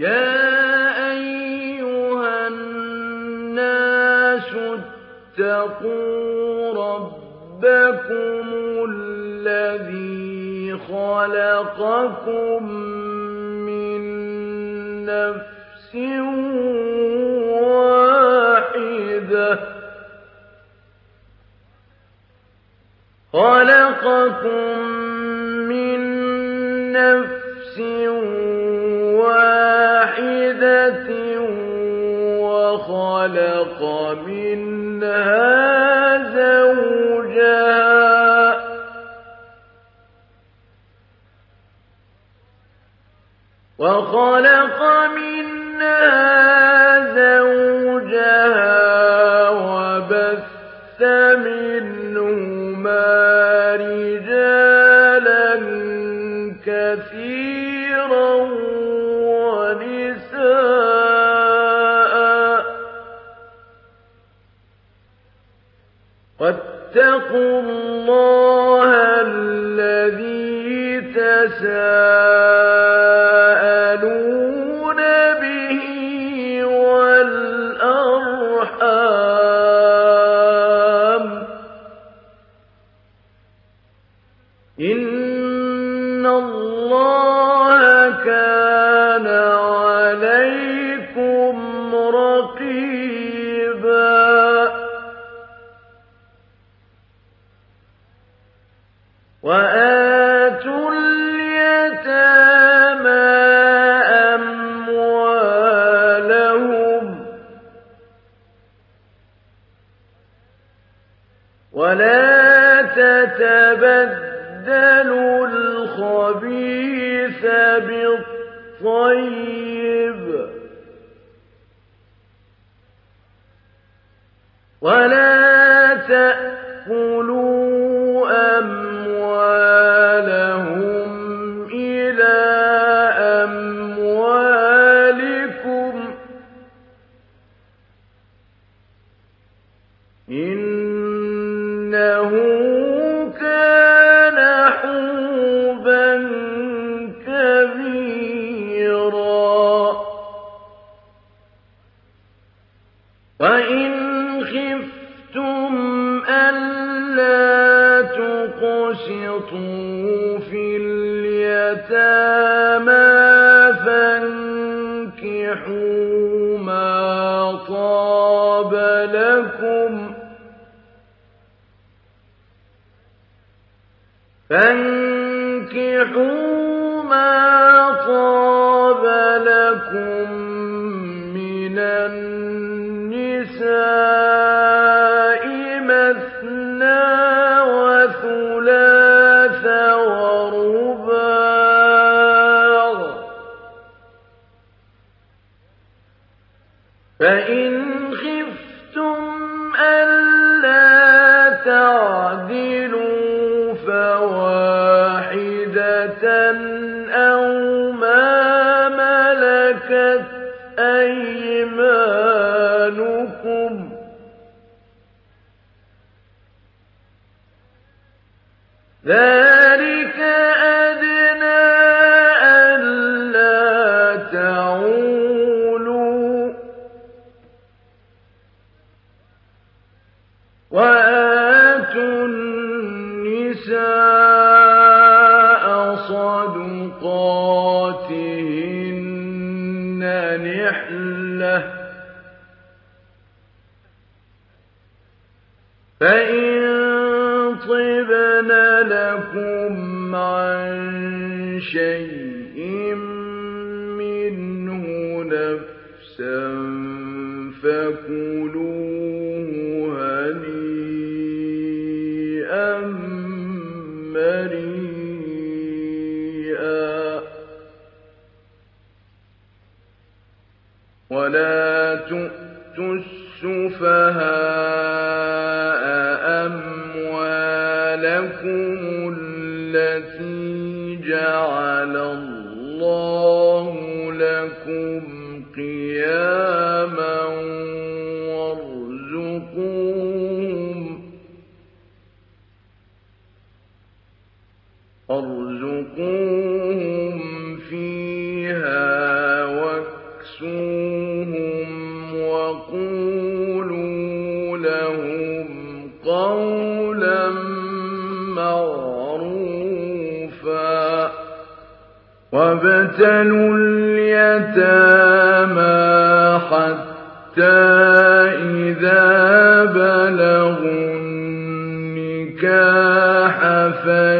يا أيها الناس اتقوا ربكم الذي خلقكم من نفس واحدة. خلقكم من نفس خلق منها زوجها وخلق منها فاتقوا الله الذي تساءلون الغيب ولا حَتَّى وابتلوا اليتامى حتى إذا بلغوا النكاح فإن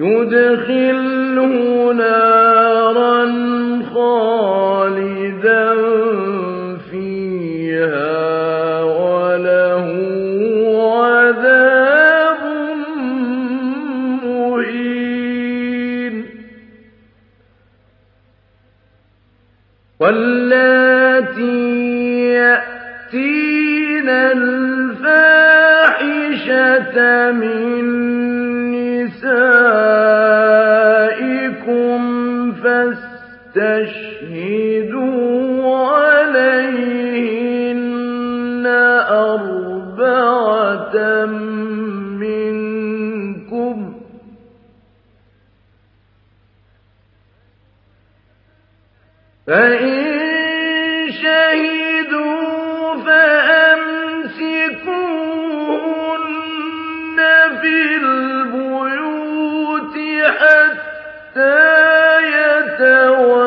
يدخله نارا خالدا فيها وله عذاب مهين واللاتي يأتين الفاحشة من منكم فإن شهدوا فأمسكوهن في البيوت حتى يتوفوا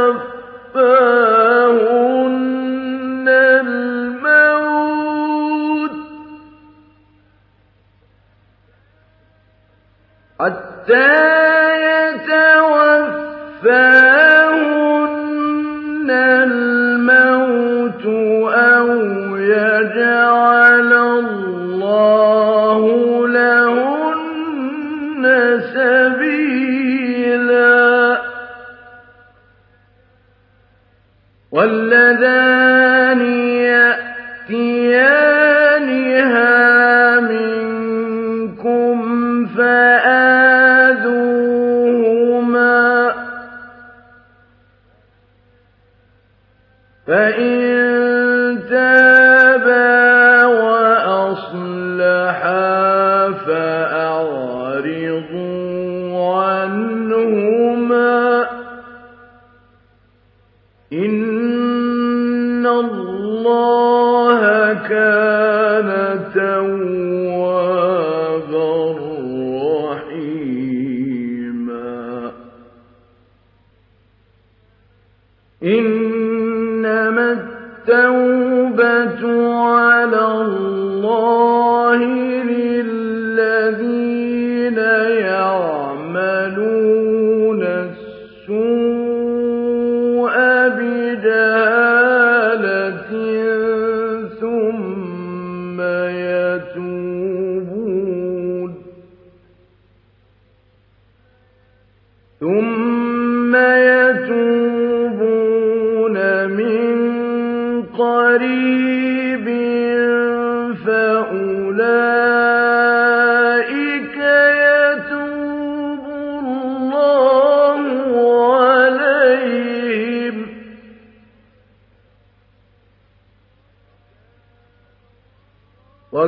that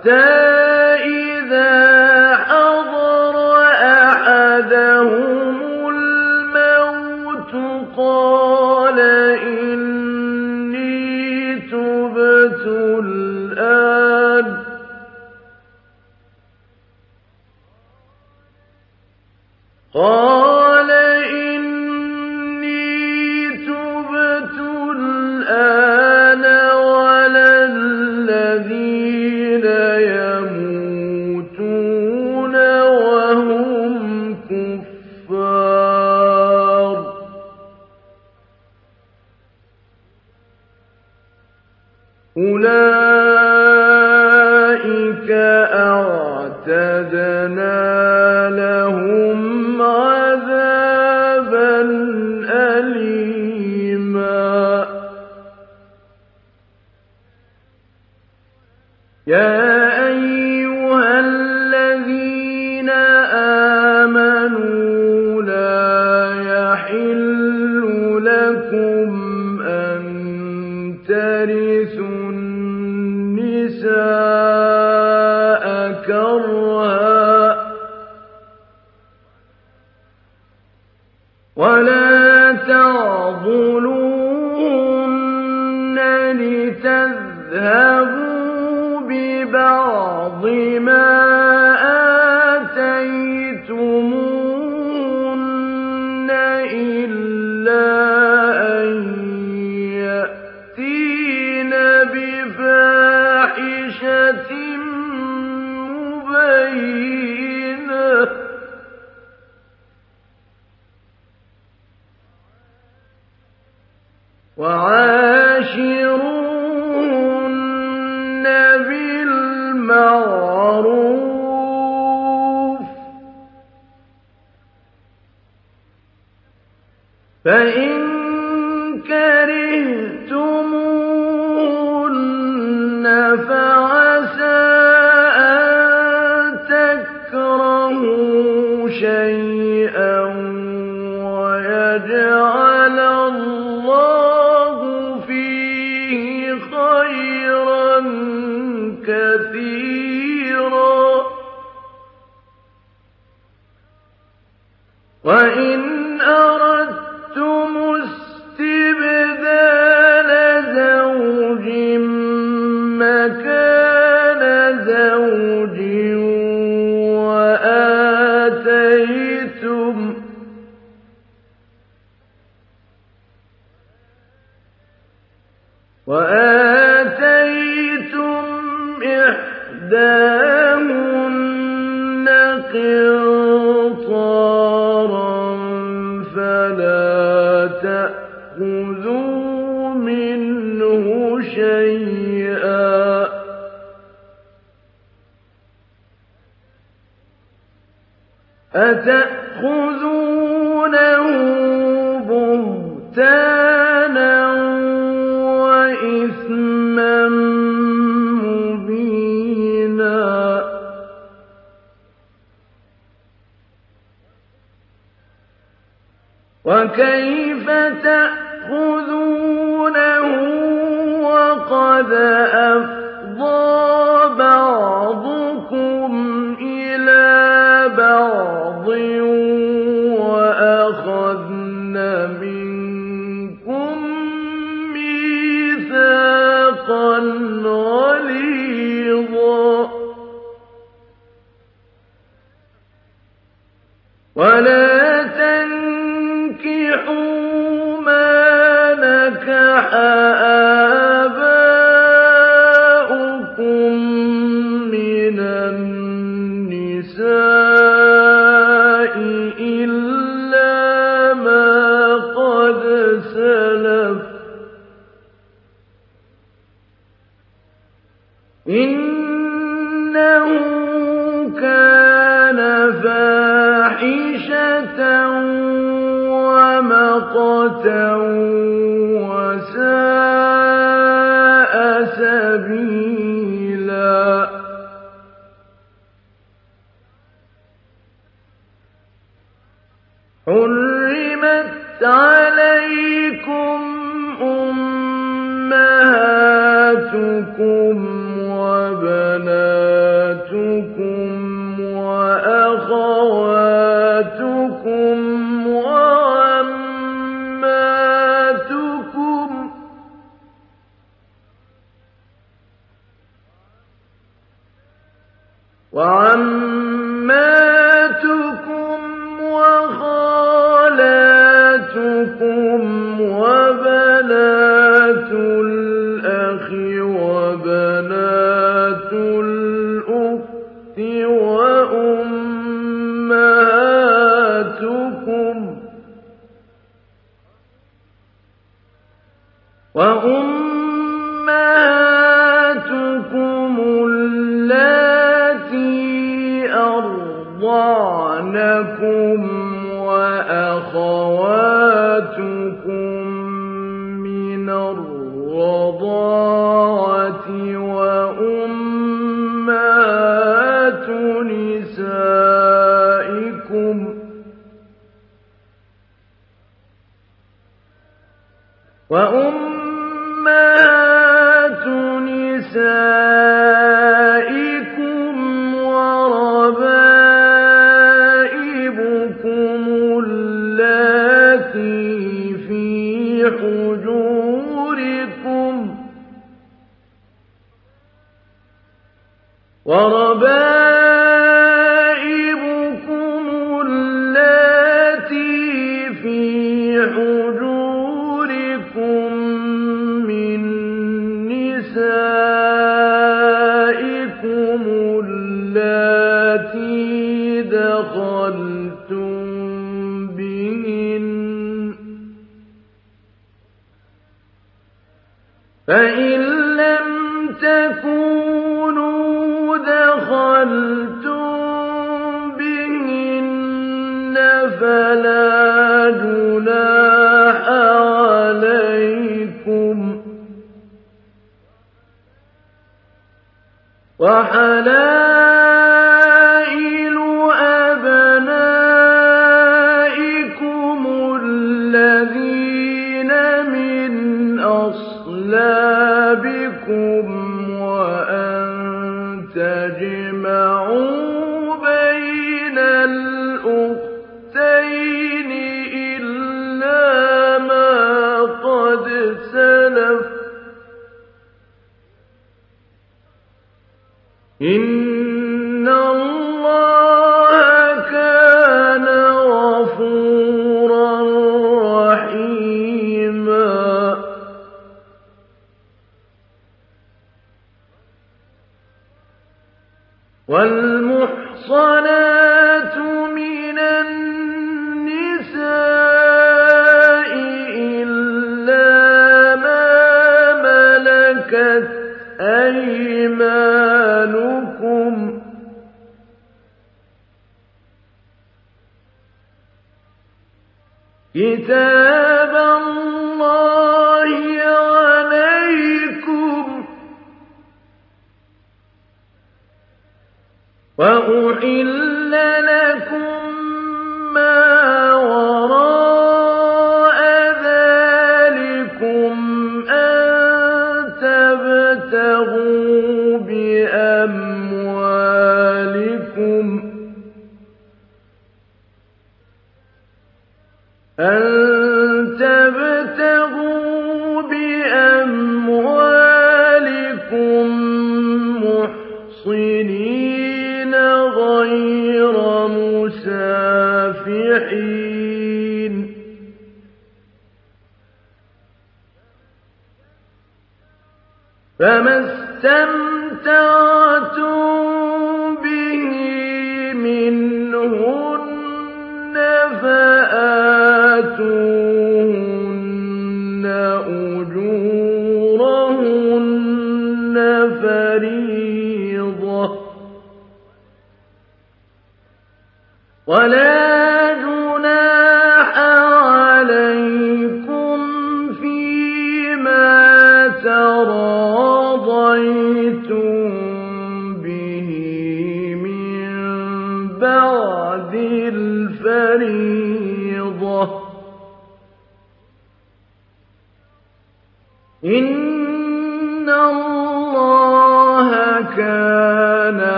حتى وإن وكيف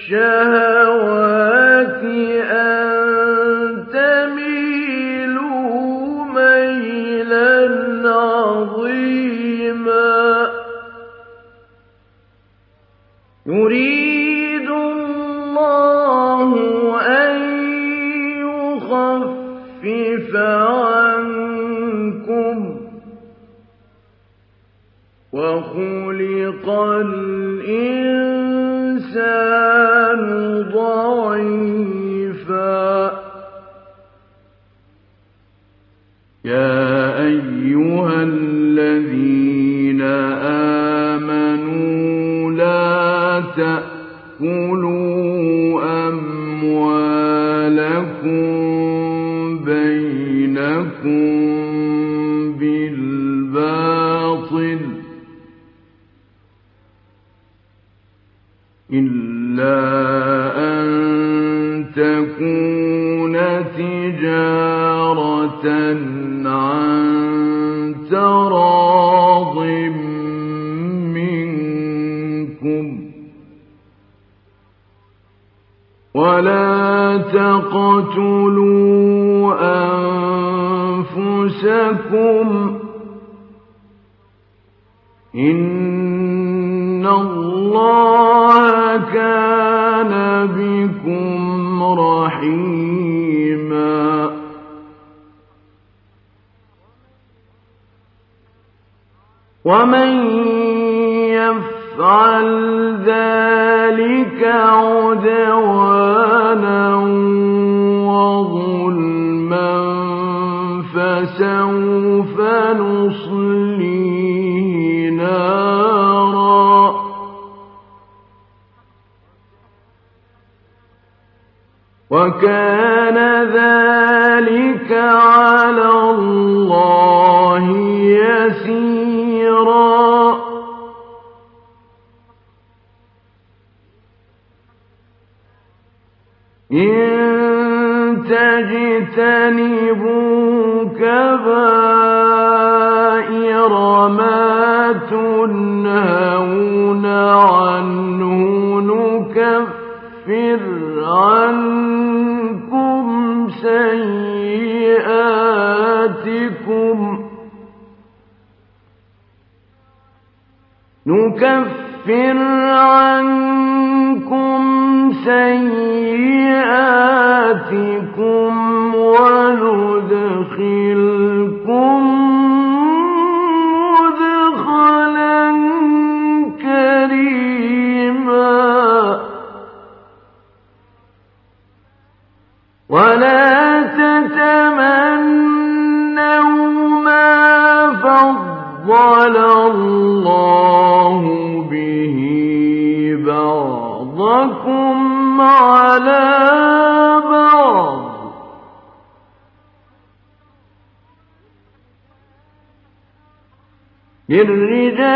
الشهوات للرجال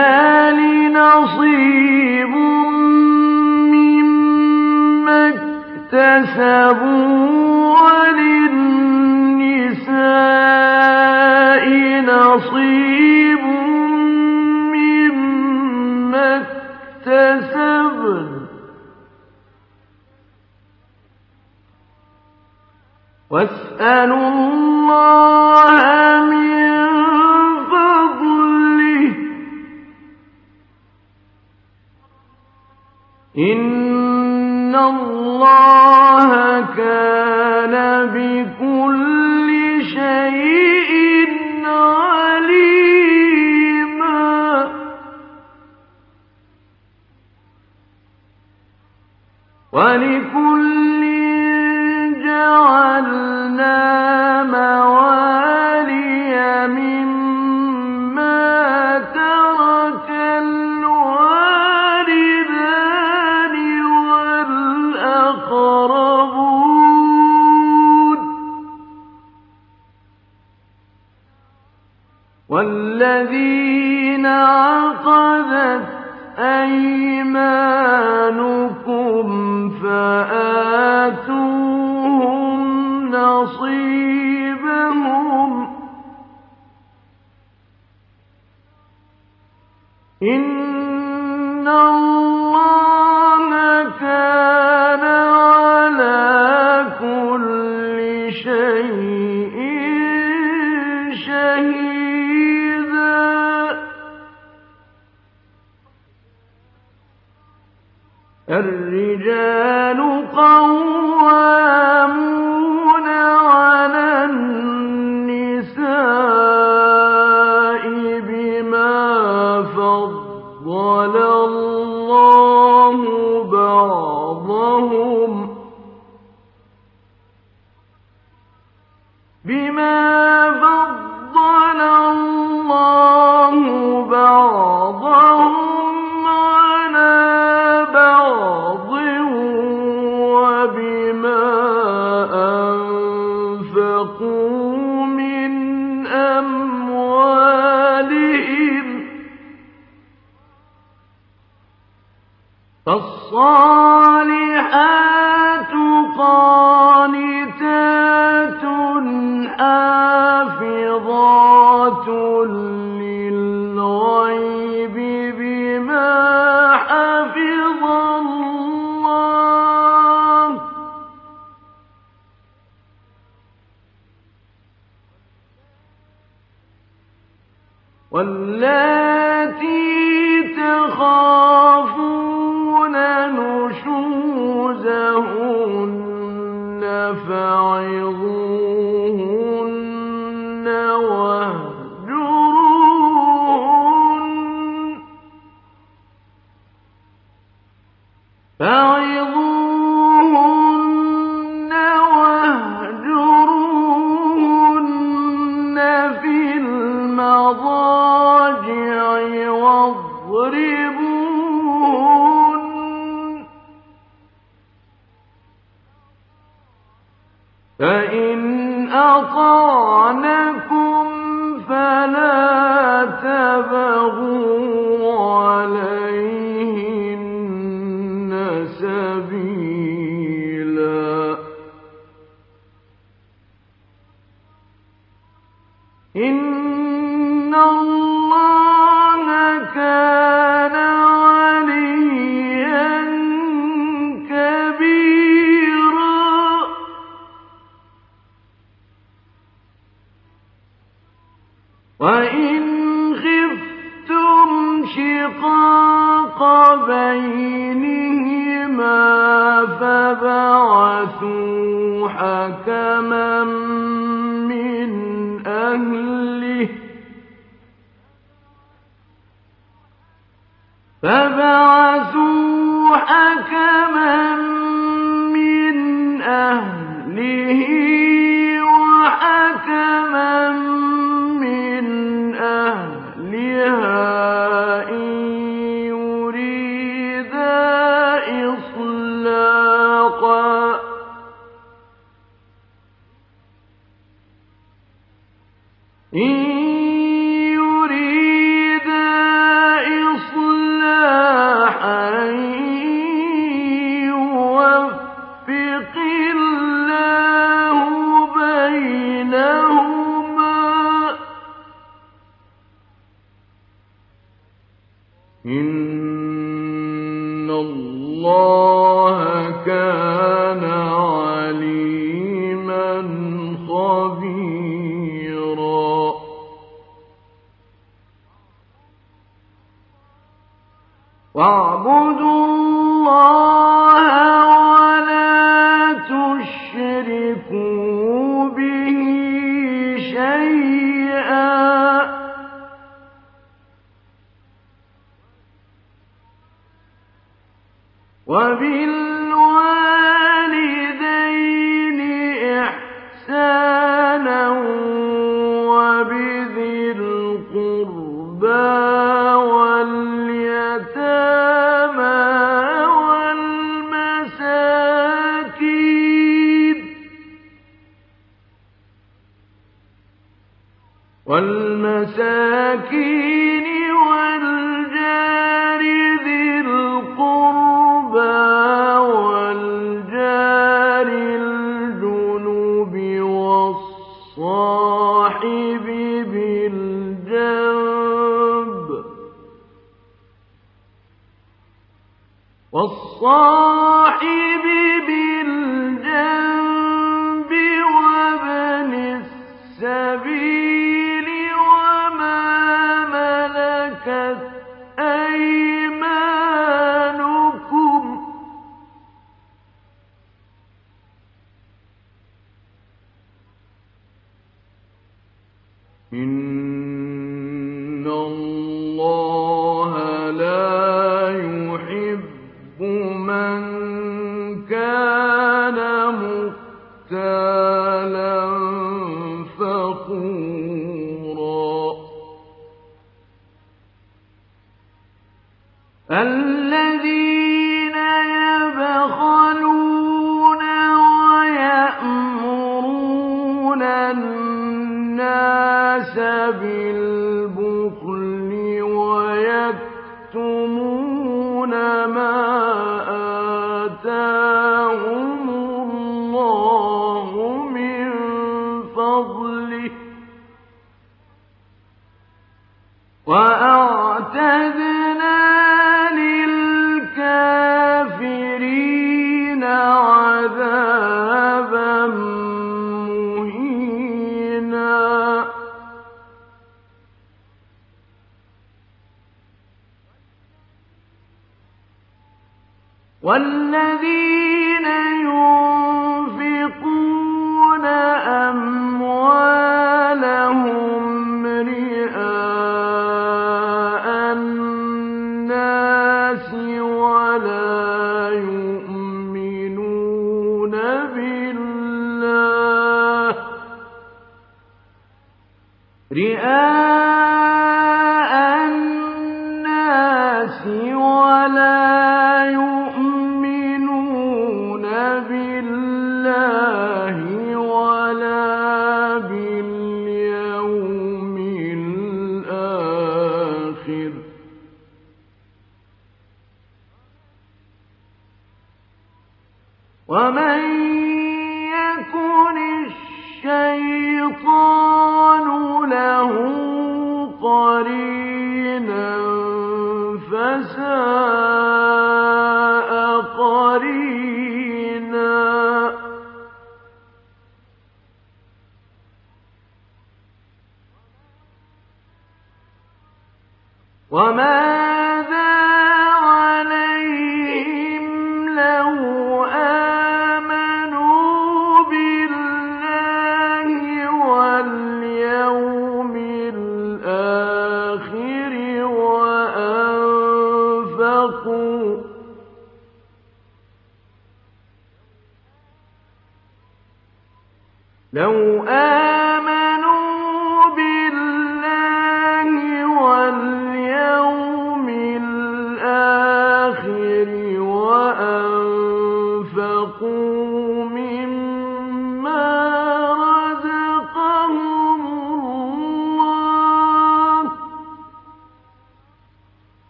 شهيد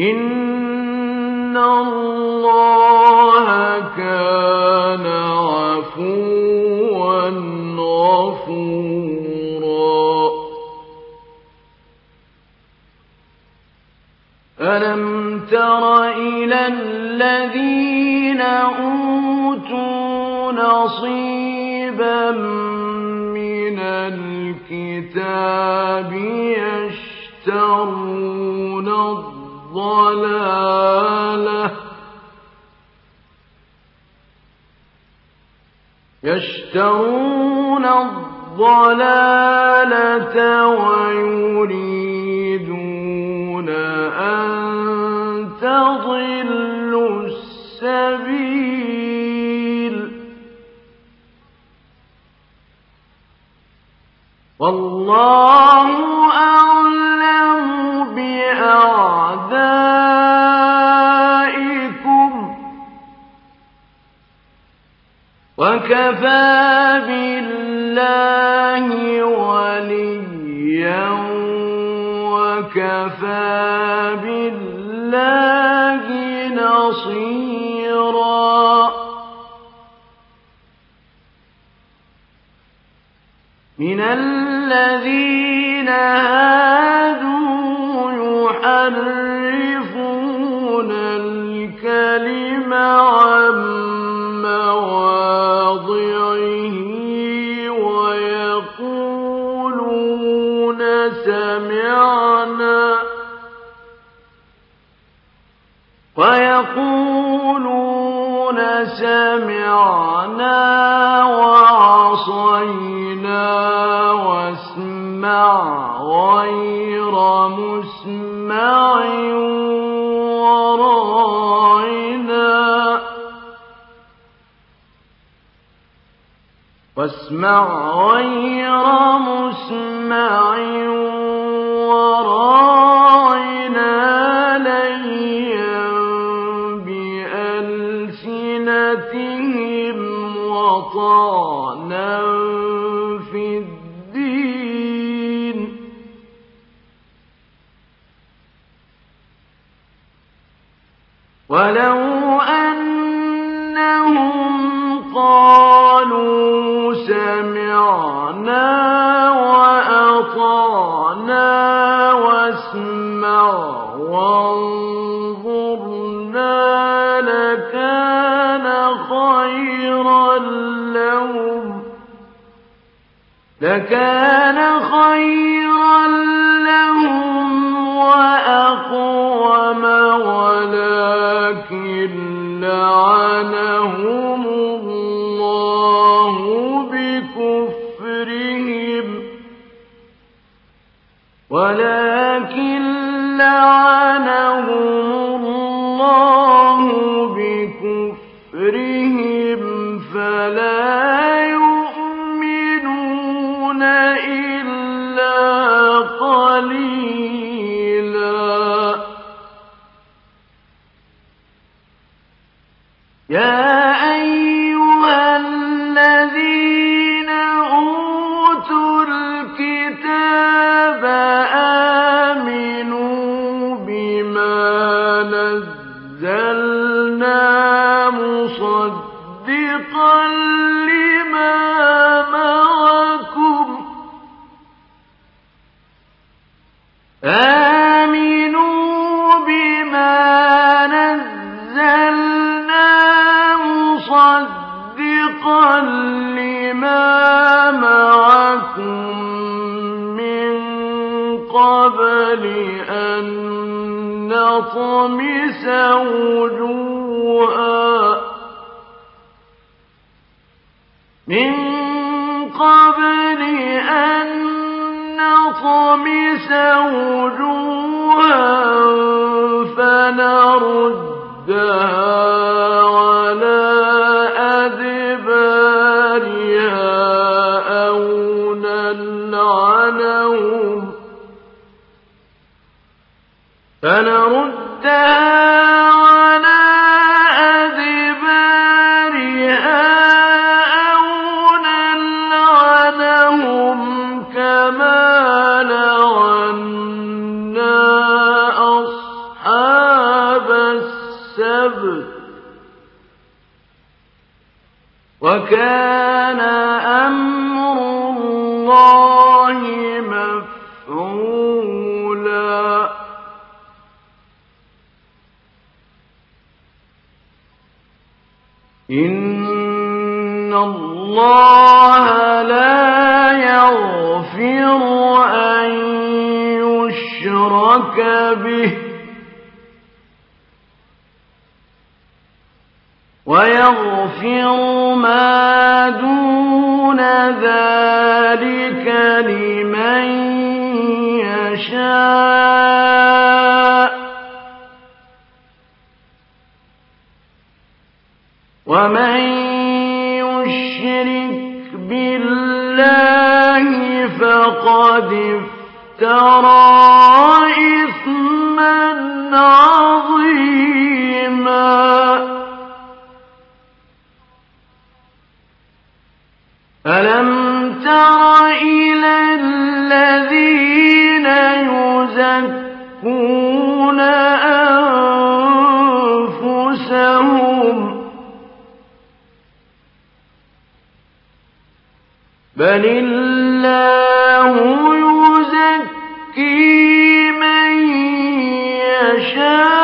إن الله كان عفوا غفورا. ألم تر إلى الذين أوتوا نصيبا من الكتاب يشترون الضوء ضلاله يشترون الضلالة ويريدون أن تضلوا السبيل والله أعلم بأعدائكم وكفى بالله وليا وكفى بالله نصيرا من الذين هادوا يحرفون الكلم عن مواضعه ويقولون سمعنا وعصينا واسمع غير مسمع. وراعنا واسمع غير مسمع وراعنا ليا بألسنتهم وطعنا ولو أنهم قالوا سمعنا وأطعنا واسمع وانظرنا لكان خيرا لهم. لكان خيرا ولكن لعنهم الله بكفرهم فلا يؤمنون إلا قليلا. يا من قبل أن نطمس وجوها. فنردها على فنردها على أدبارها أو نلعنهم كما لعنا أصحاب السبت. وكان الله لا يغفر أن يشرك به ويغفر ما دون ذلك لمن يشاء ومن بالله فقد افترى إثما عظيما. ألم تر إلى الذين يزكون بل الله يزكي من يشاء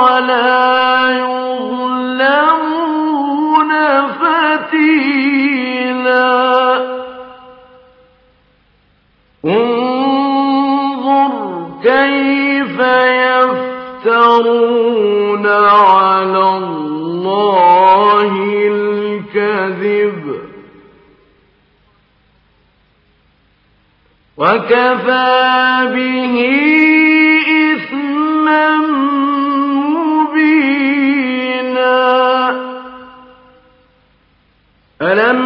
ولا يظلمون فتيلا انظر كيف يفترون على الله الكذب. وكفى به إثما مبينا. ألم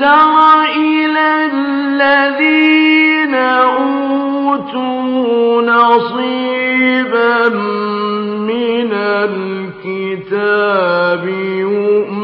تر إلى الذين أوتوا نصيبا من الكتاب يؤمنون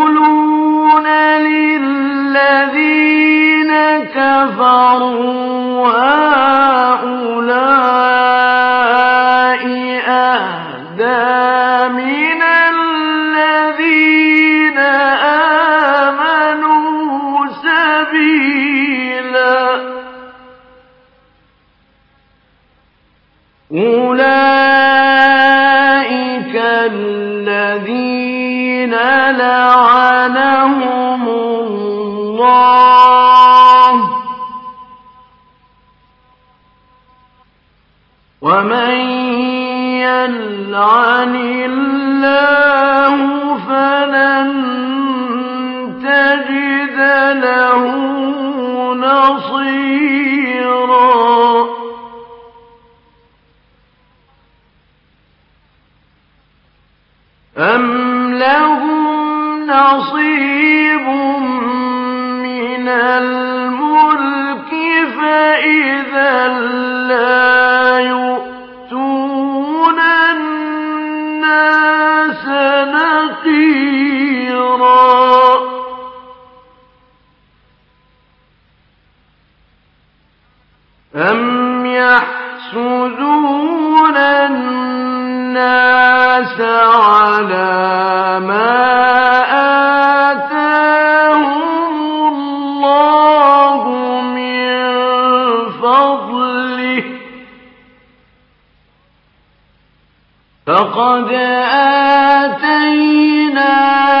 كفروا هؤلاء ومن يلعن الله فلن تجد له نصيرا أم لهم نصيب من الملك فإذا أم يحسدون الناس على ما الله من فضله فقد آتينا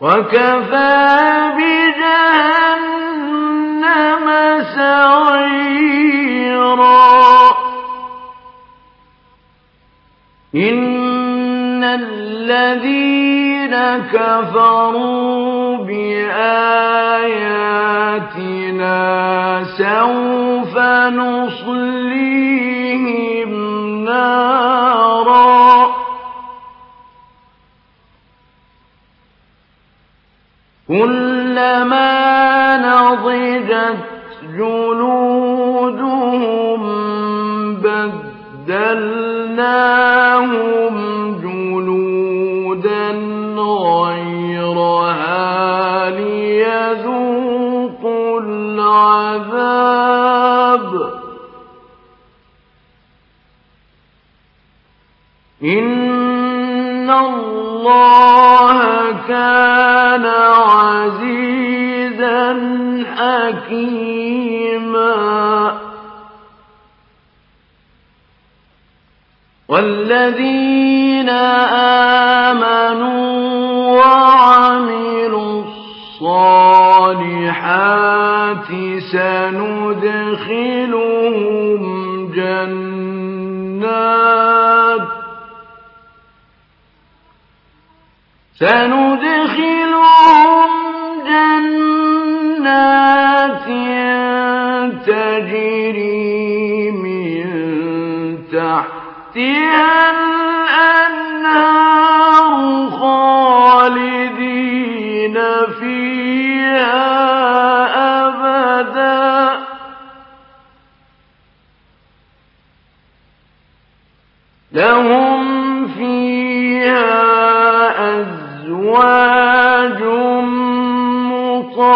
وكفى بجهنم سعيرا. إن الذين كفروا بآياتنا سوف نصليهم كلما نضجت جلودهم بدلناهم جلودا غيرها ليذوقوا العذاب. إن الله وكان عزيزا حكيما. والذين آمنوا وعملوا الصالحات سندخلهم جنات. سندخلهم جنات تجري من تحتها الأنهار خالدين فيها أبدا. لهم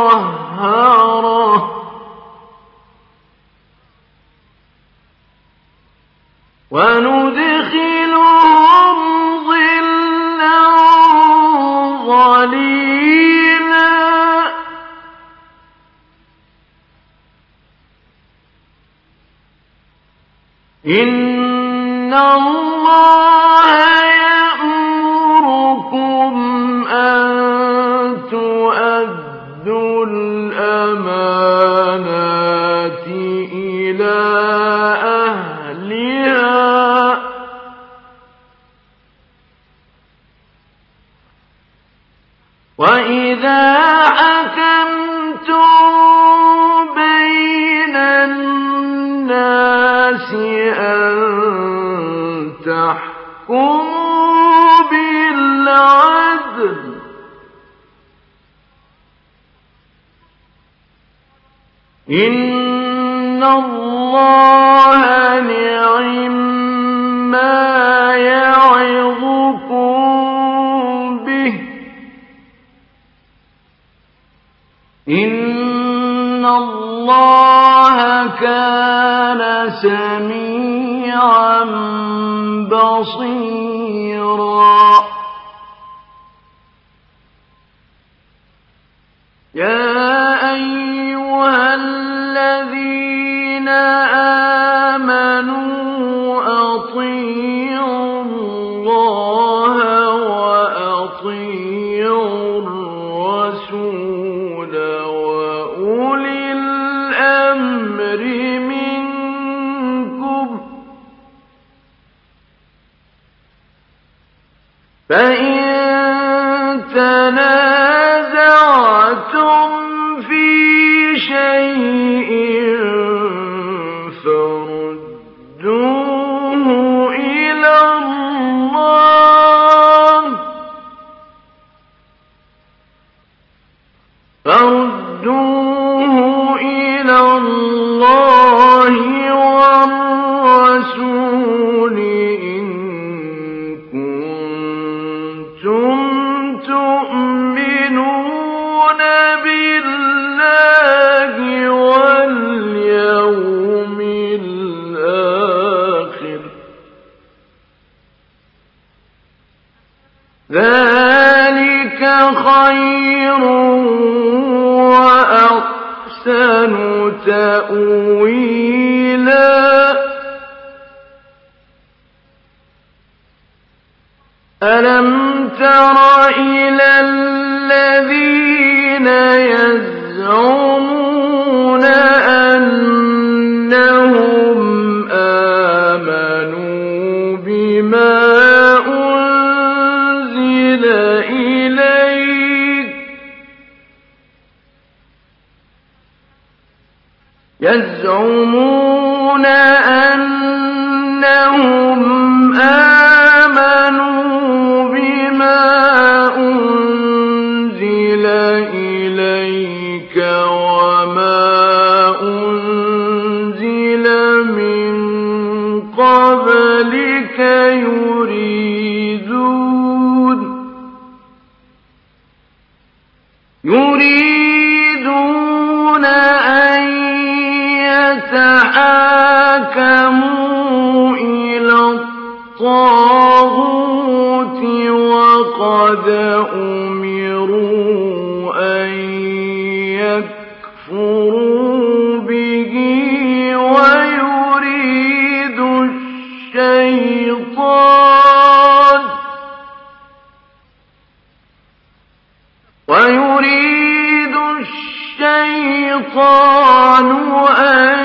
مطهرة وندخلهم ظلا ظليلا. إن الله إن الله نعم ما يعظكم به إن الله كان سميعا بصيرا يا تأويلا. ألم تر إلى الذين يزعمون يزعمون قد أمروا أن يكفروا به ويريد الشيطان ويريد الشيطان أن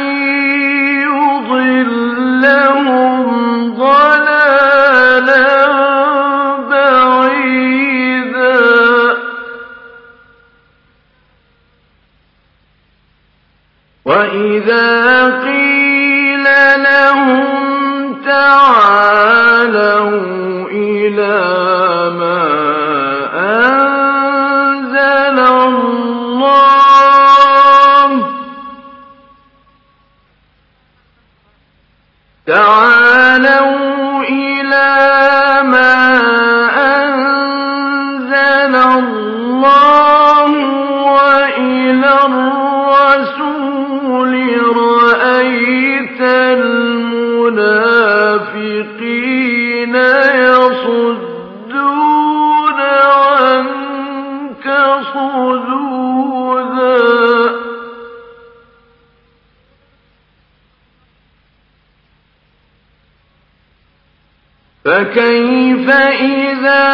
فكيف إذا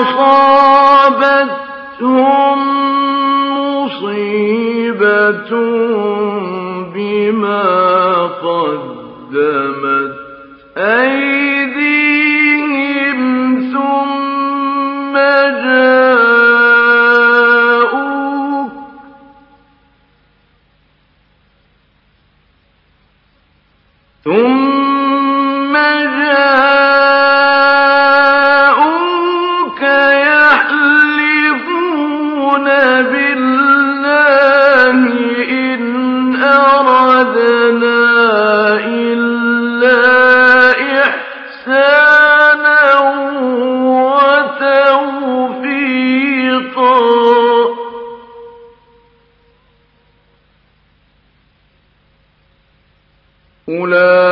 أصابتهم مصيبة بما قدمت أولئك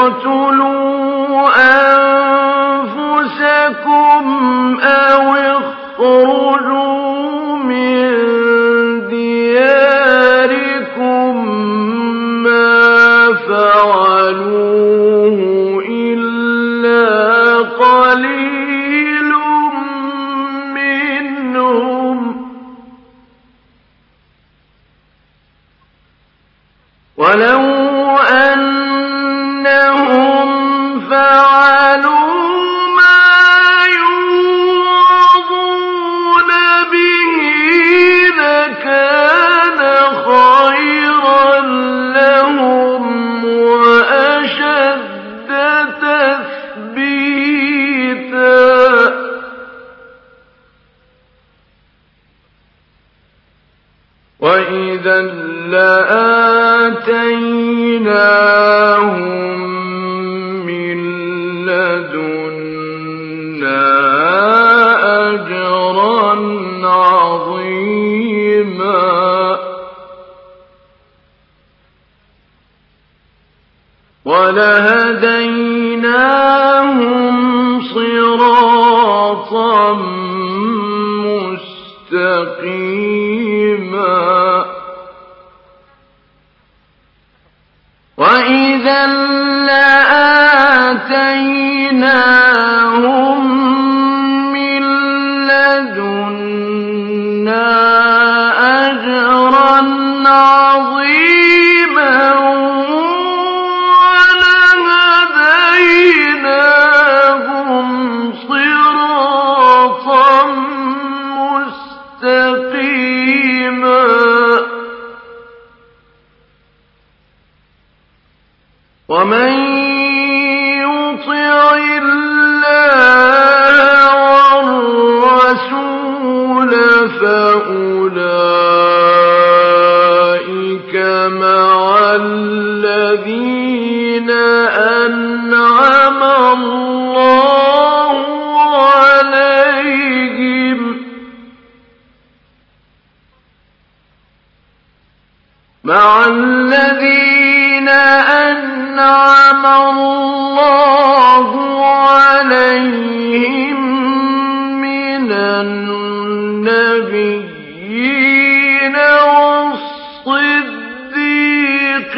وَتُ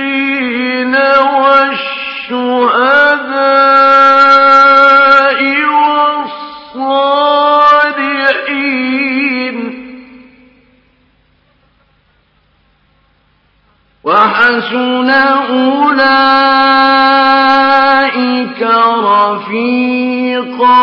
والصديقين والشهداء والصالحين وحسن أولئك رفيقا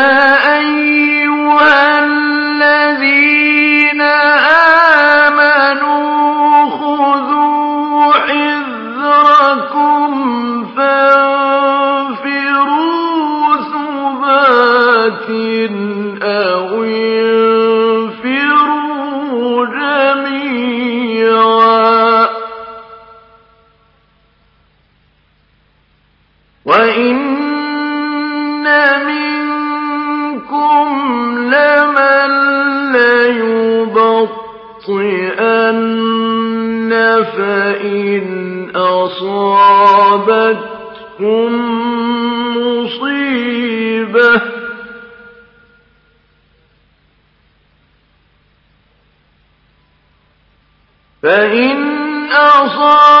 أصابتكم مصيبة. فإن أصابتكم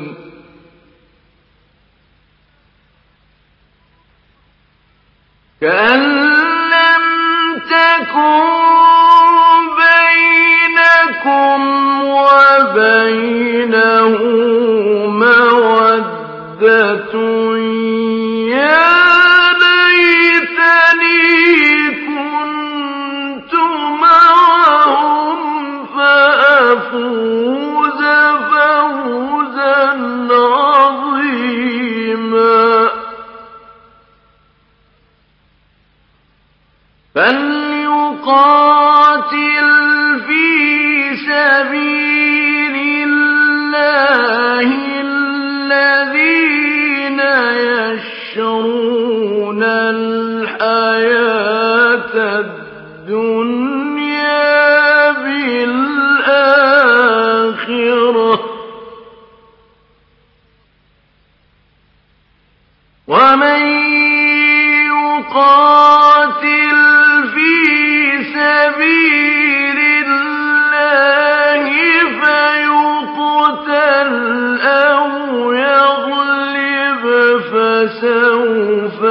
الذين يشرون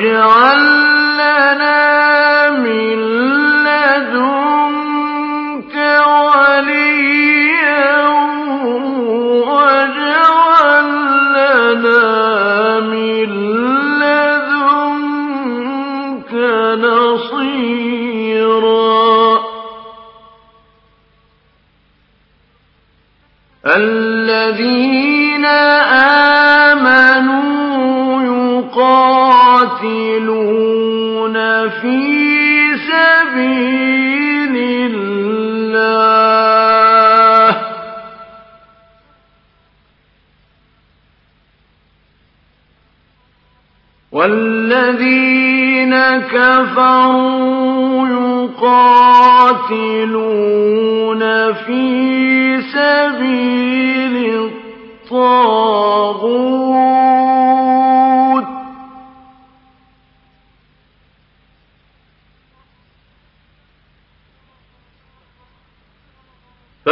واجعل لنا من والذين كفروا يقاتلون في سبيل الطاغوت.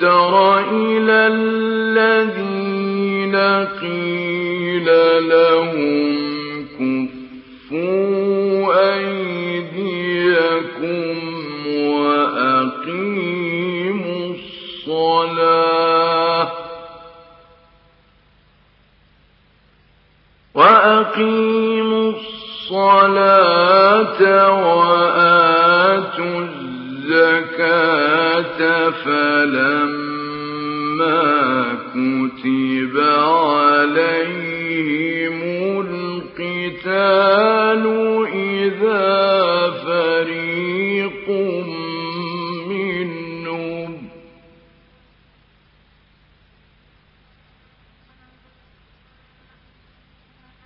تر إلى الذين قيل لهم كفوا أيديكم وأقيموا الصلاة وأقيموا الصلاة وآتوا الزكاة فلما كتب عليهم القتال إذا فريق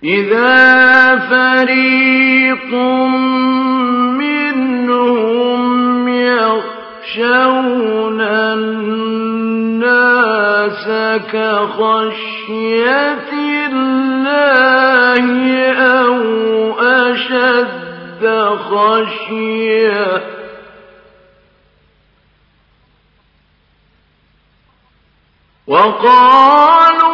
إذا فريق منهم يخشون الناس كخشية الله أو أشد خشية. وقالوا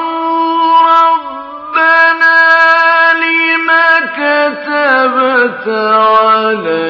كتبت علينا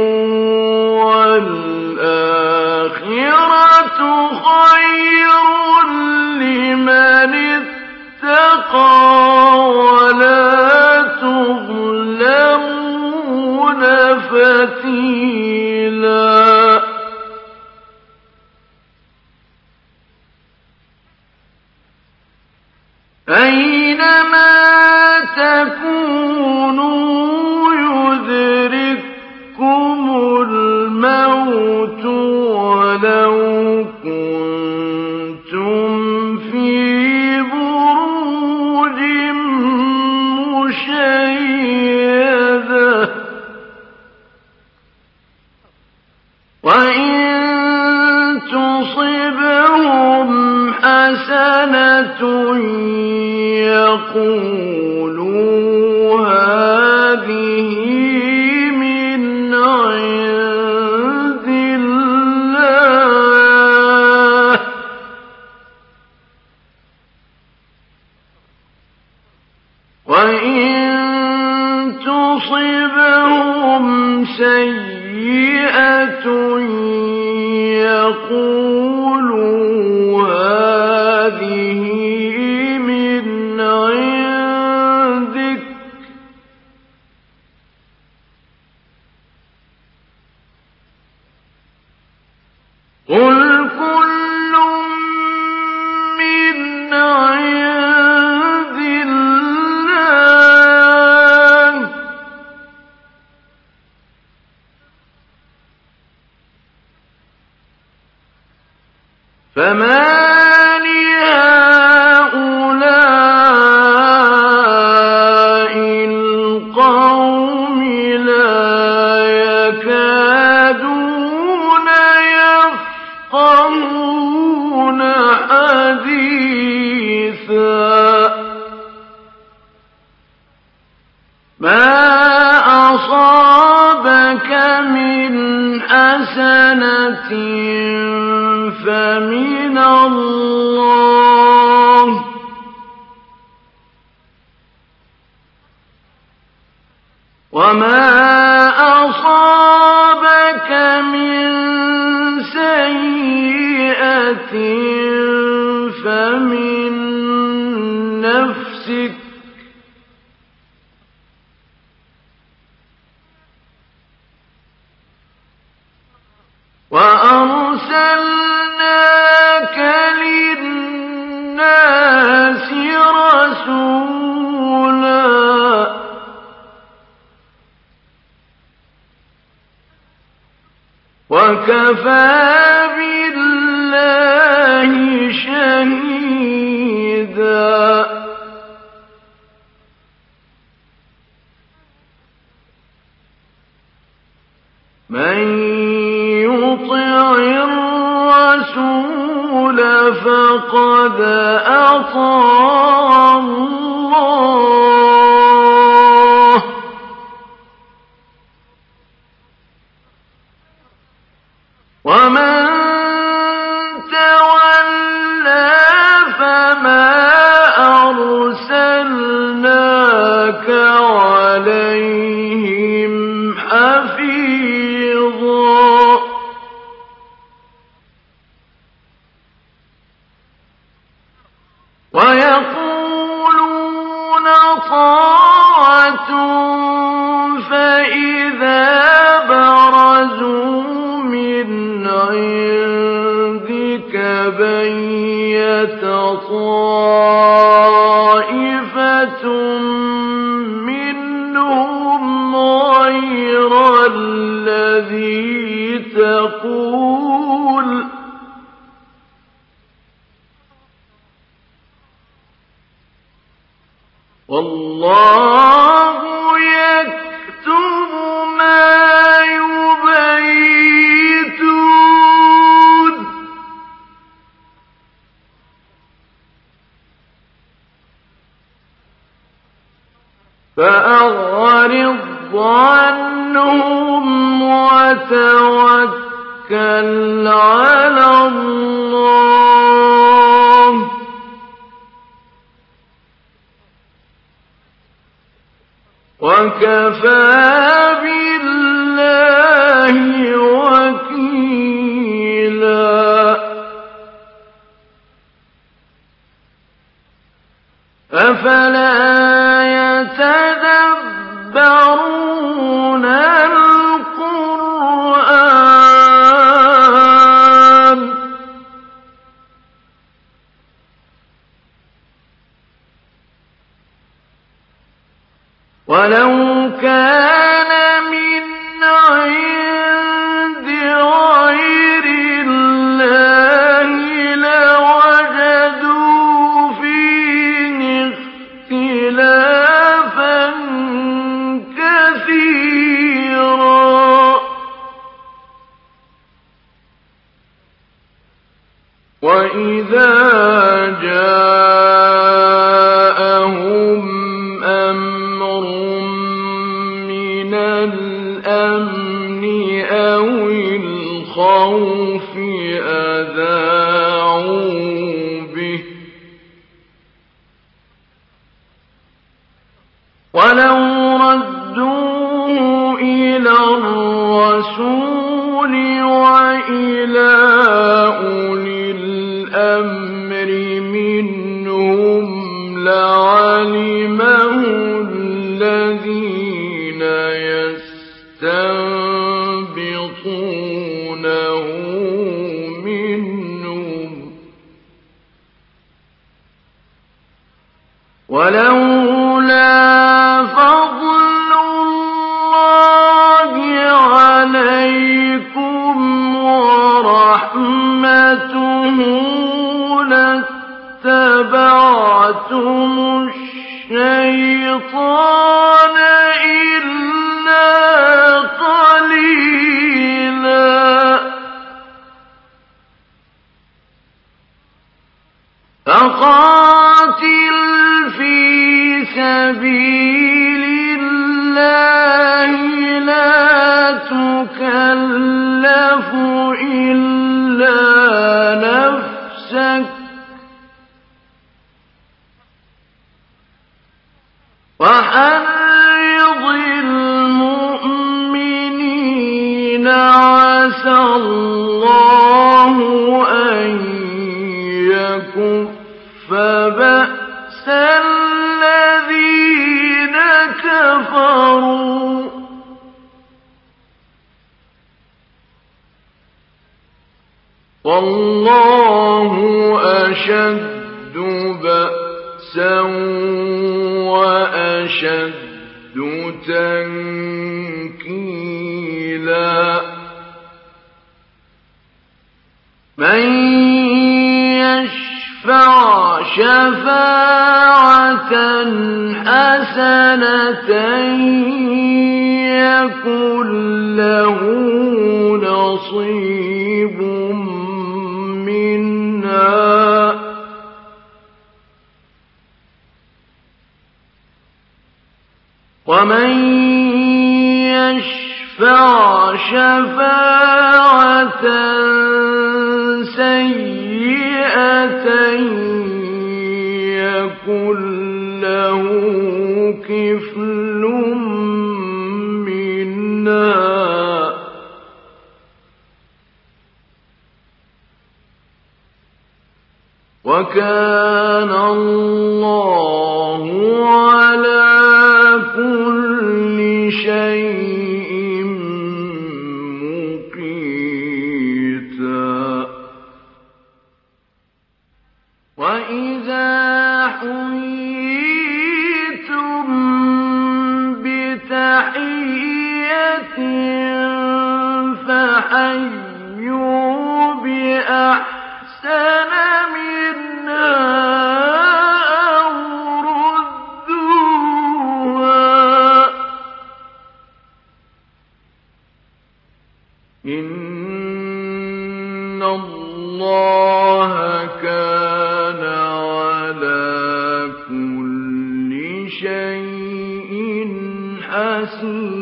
ولا هذه من عند الله وإن تصبهم سيئة فقد أطاع الله. إن الله كان على كل شيء حسيبا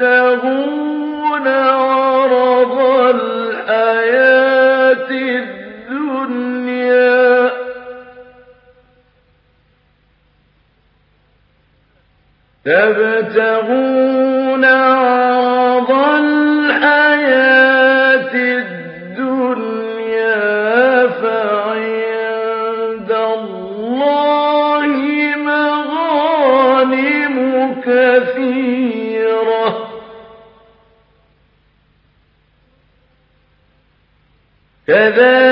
تبتغون عرض الحياة الدنيا. تبتغون عرض كذلك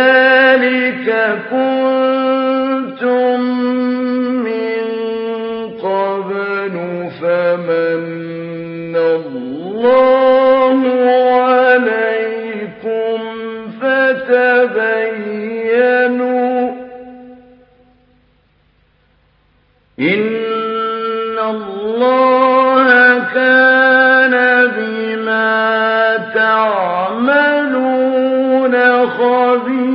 خبيرا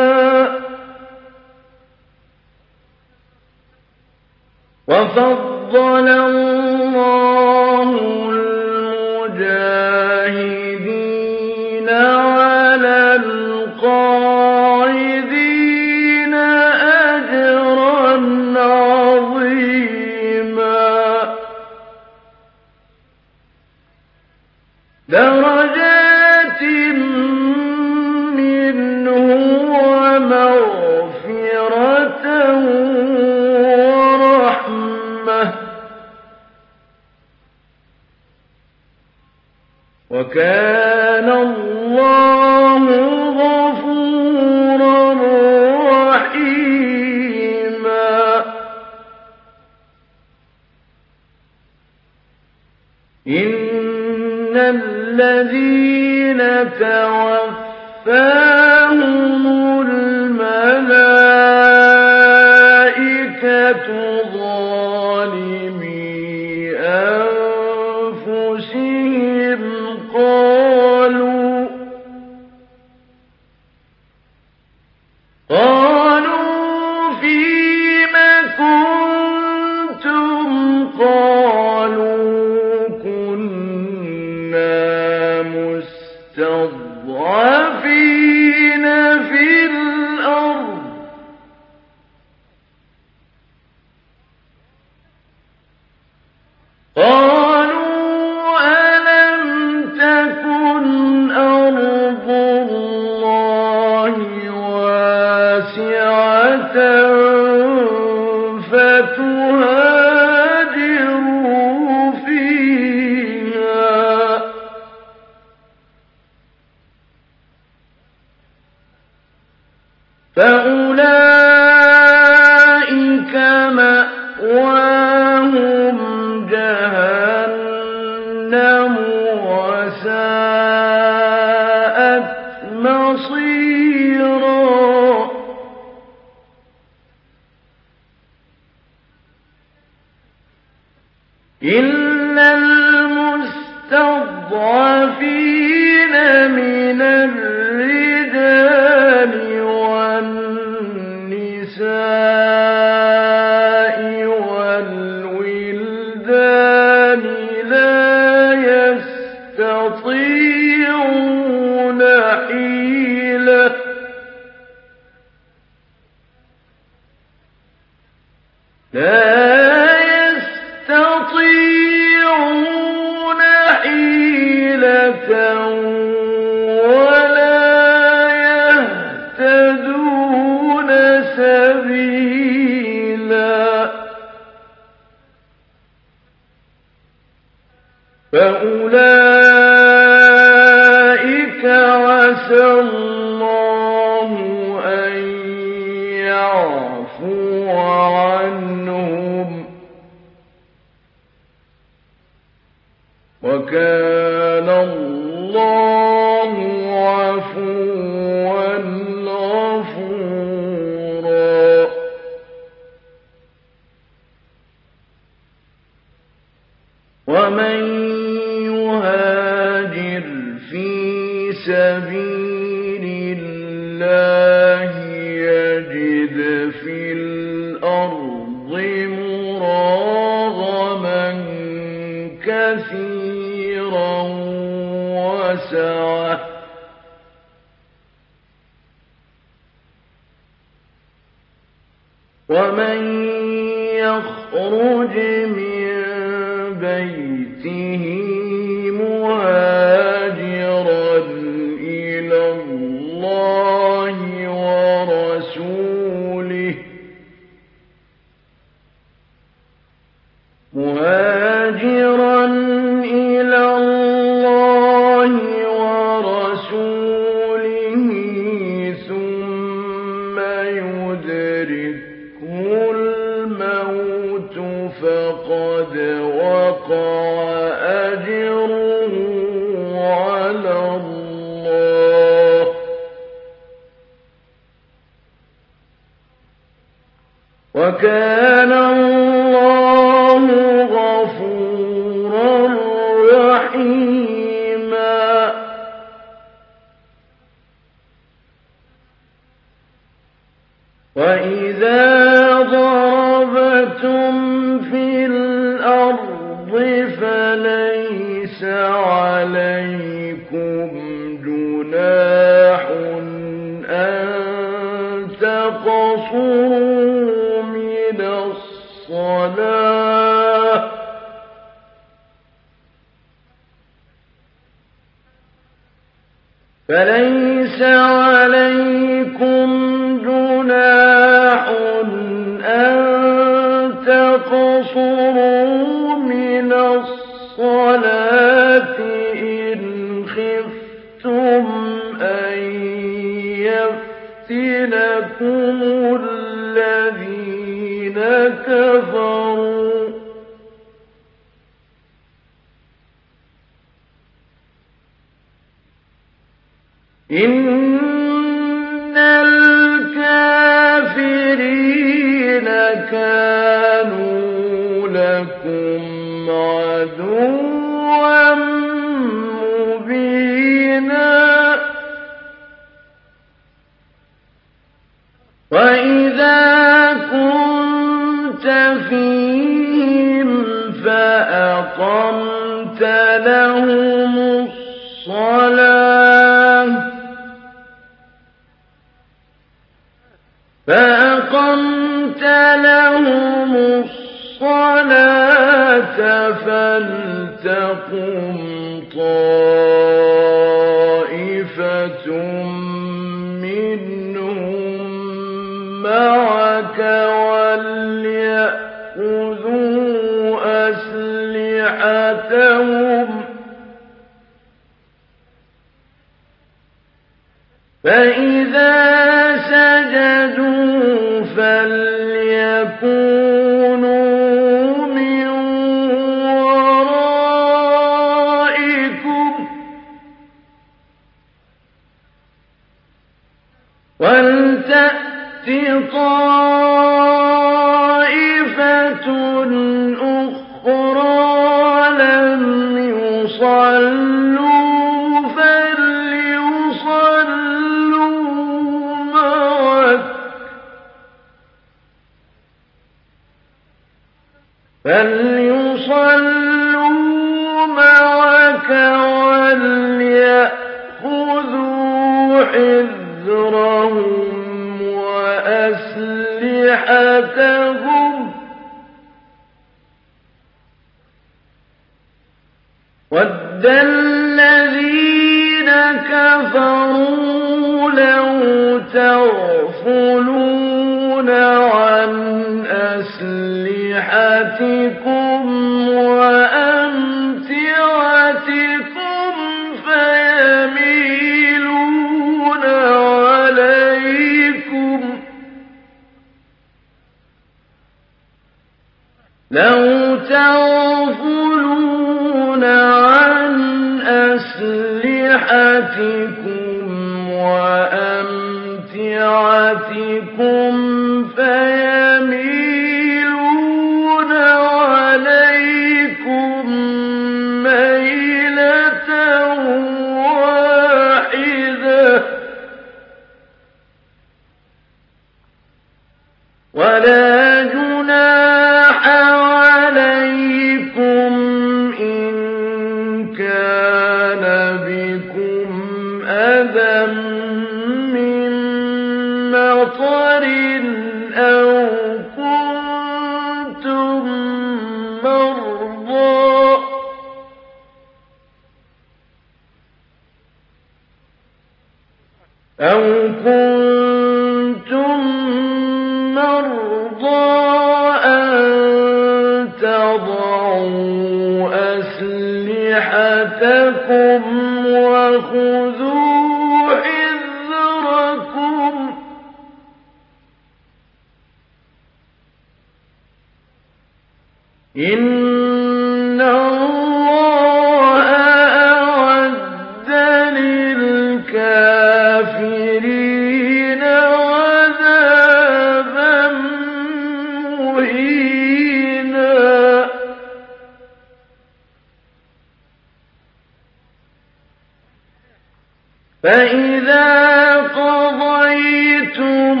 فإذا قضيتم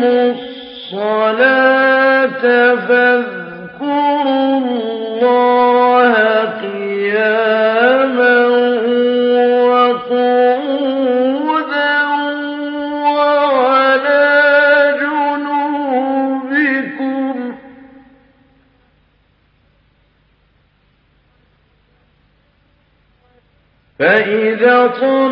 الصلاة فاذكروا الله قياما وقودا وعلى جنوبكم فإذا طلعتم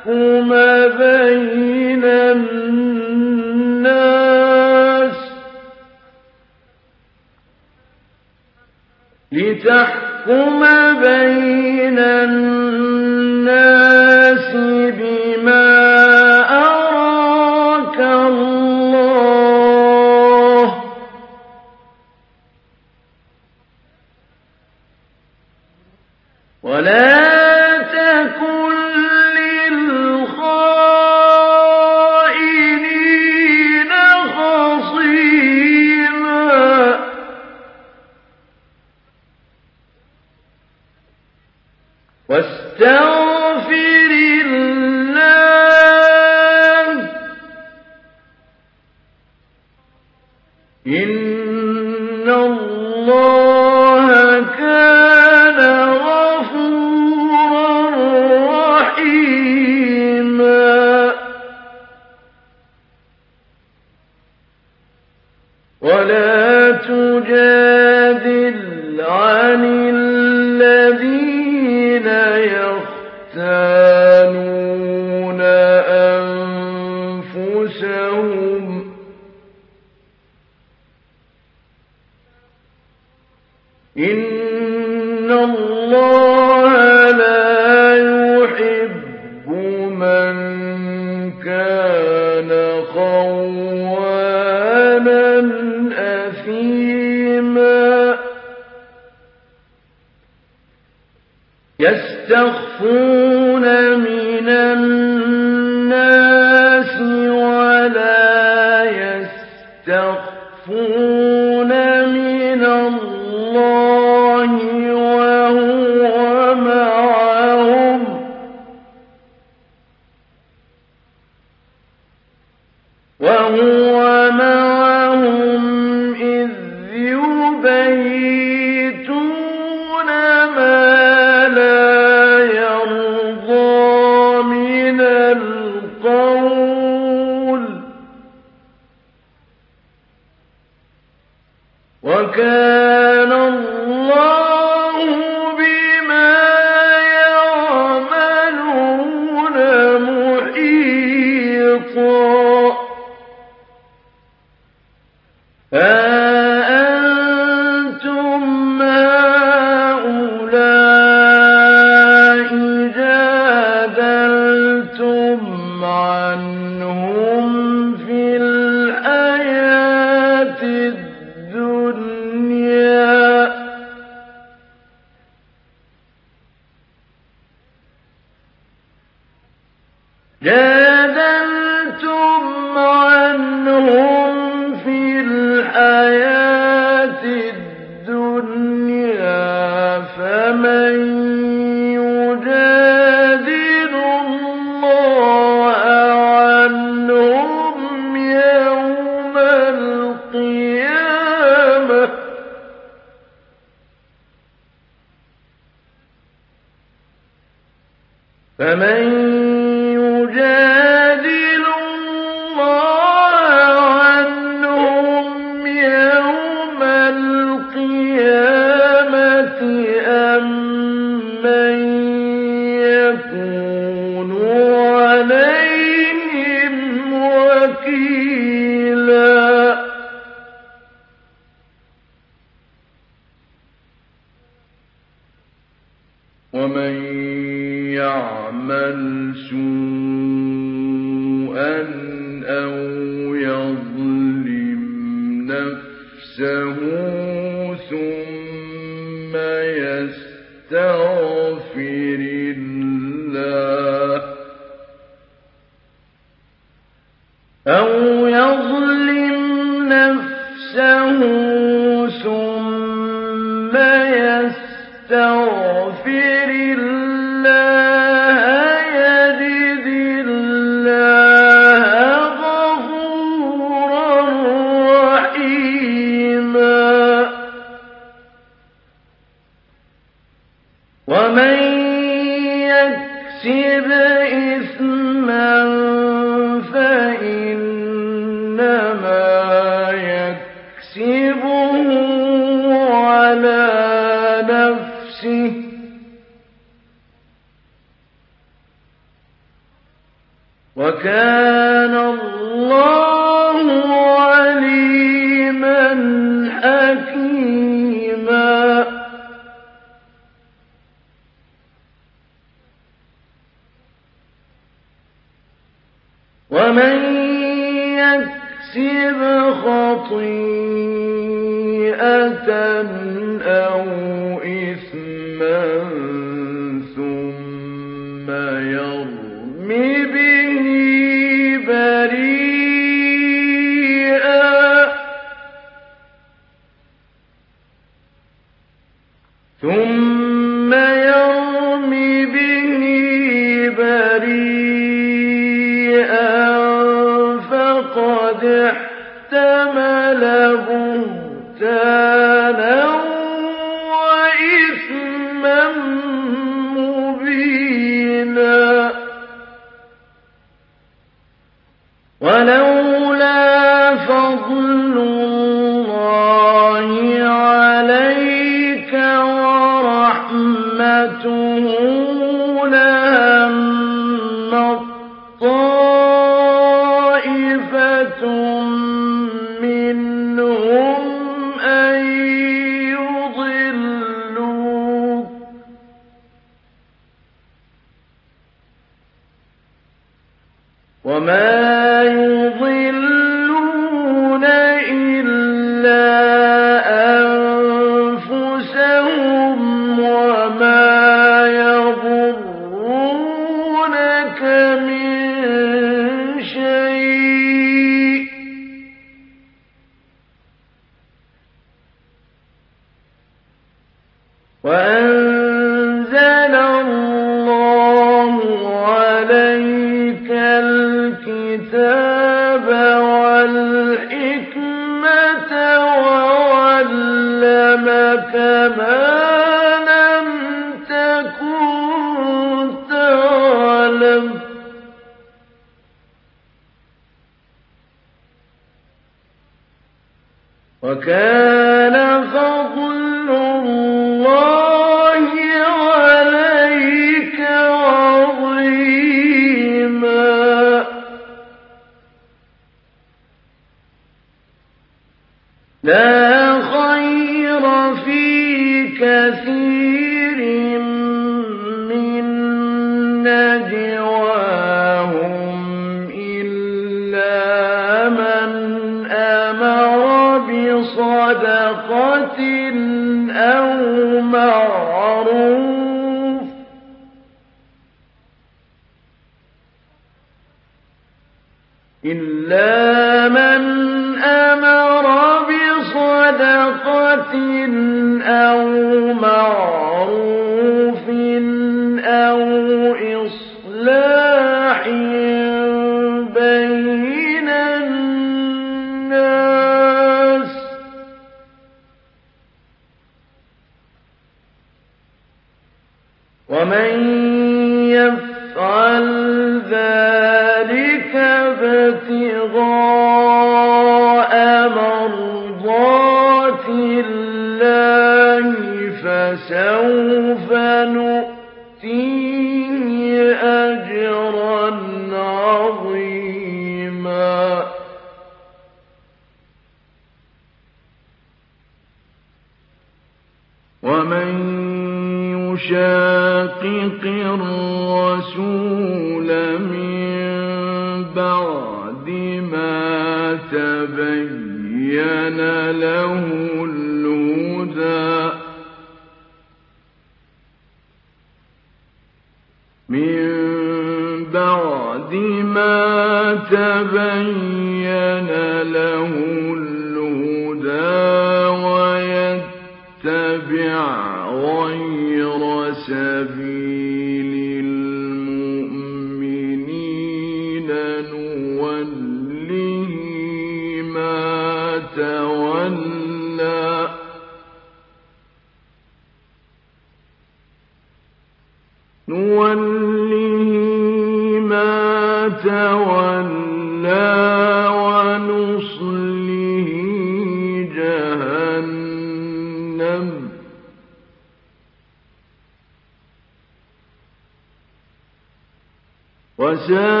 وساءت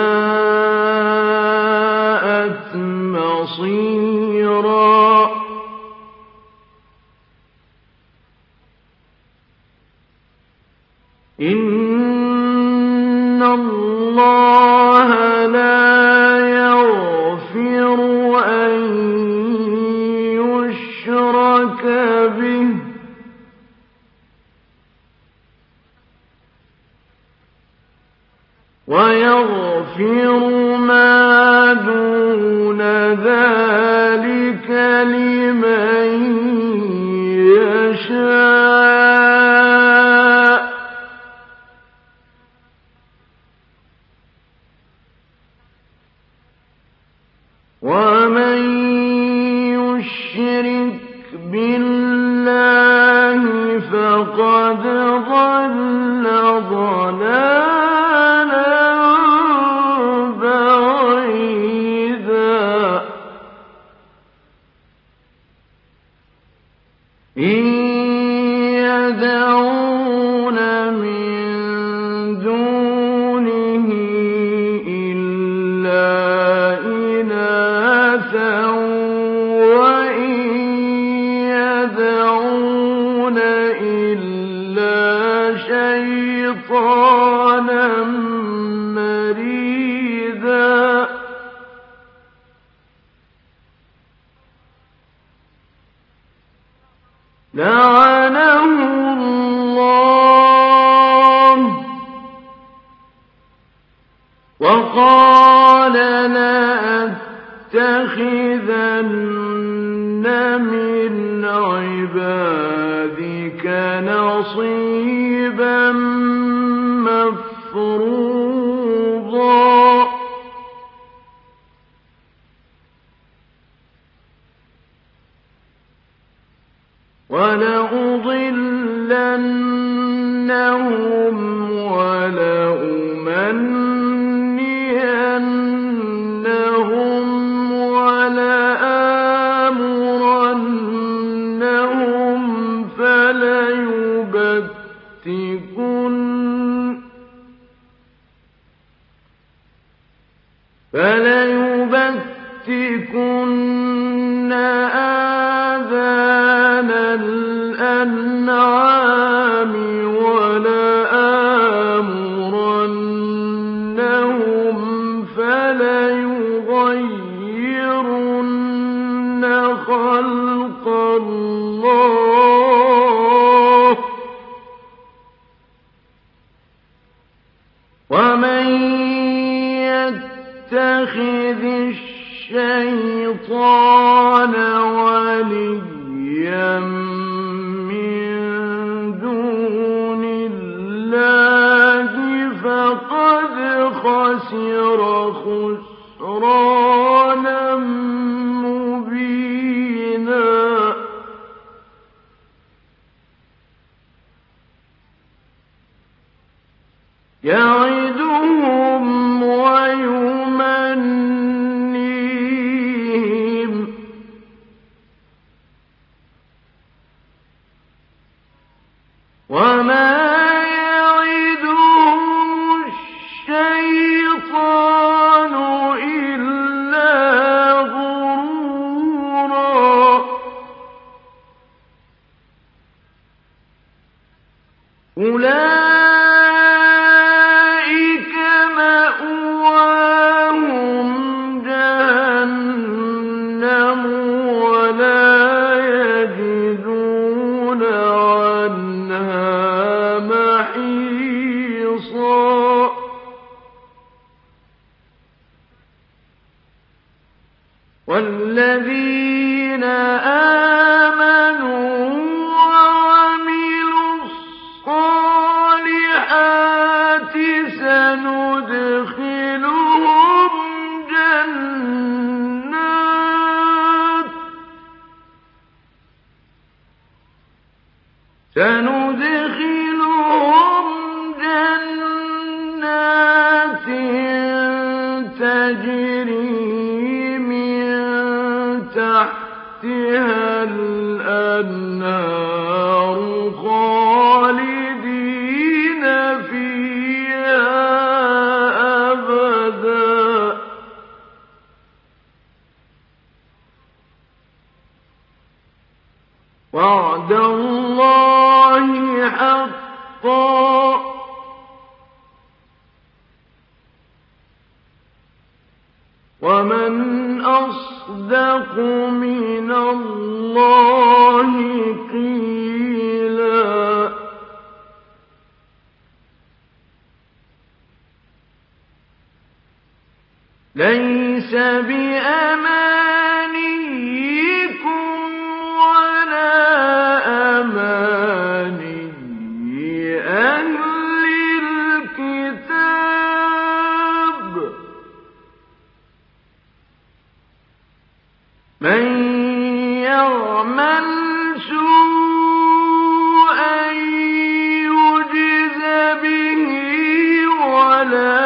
إلى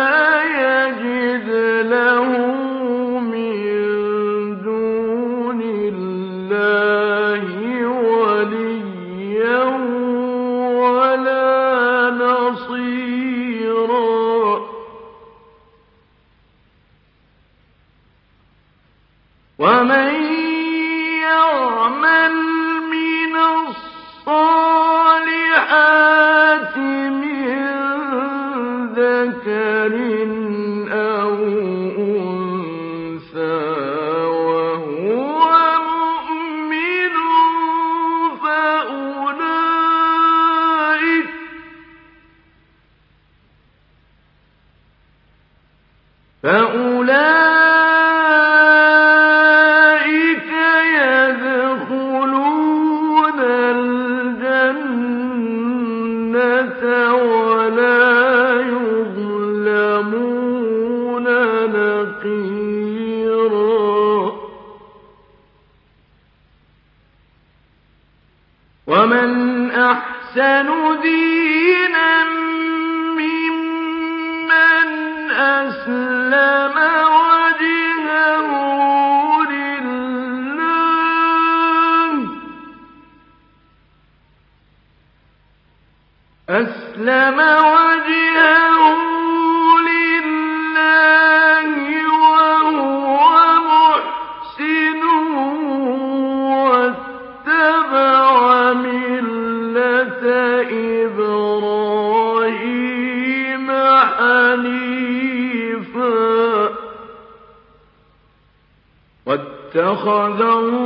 اتخذ الله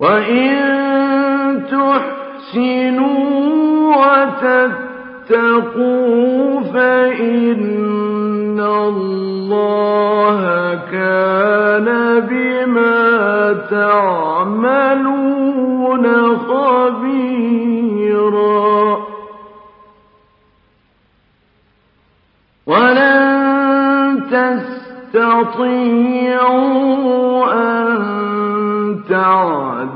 وإن تحسنوا وتتقوا فإن الله كان بما تعملون خبيرا ولن تستطيعوا أن تعلموا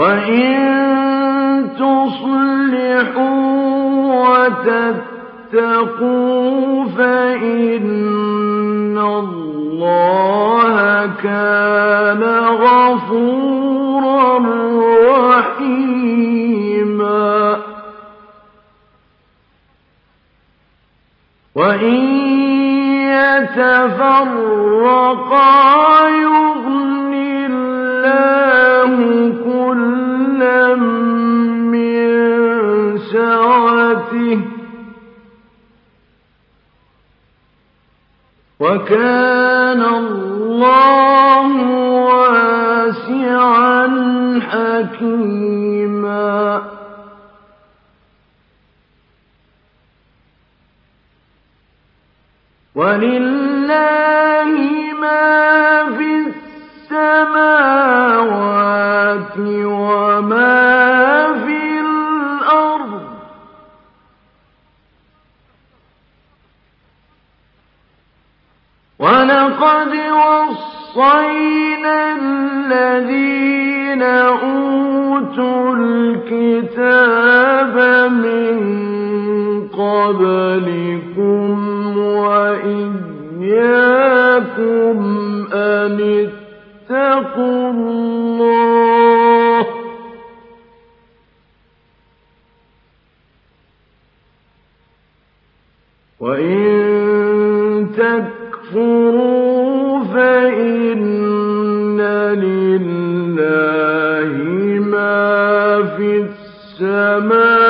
وإن تصلحوا وتتقوا فإن الله كان غفورا رحيما وإن يتفرقا يغني الله من سعته وكان الله واسعا حكيما ولله ما في السماوات وما في الأرض. ولقد وصينا الذين أوتوا الكتاب من قبلكم وإياكم أن اتقوا الله وإن تكفروا فإن لله ما في السماوات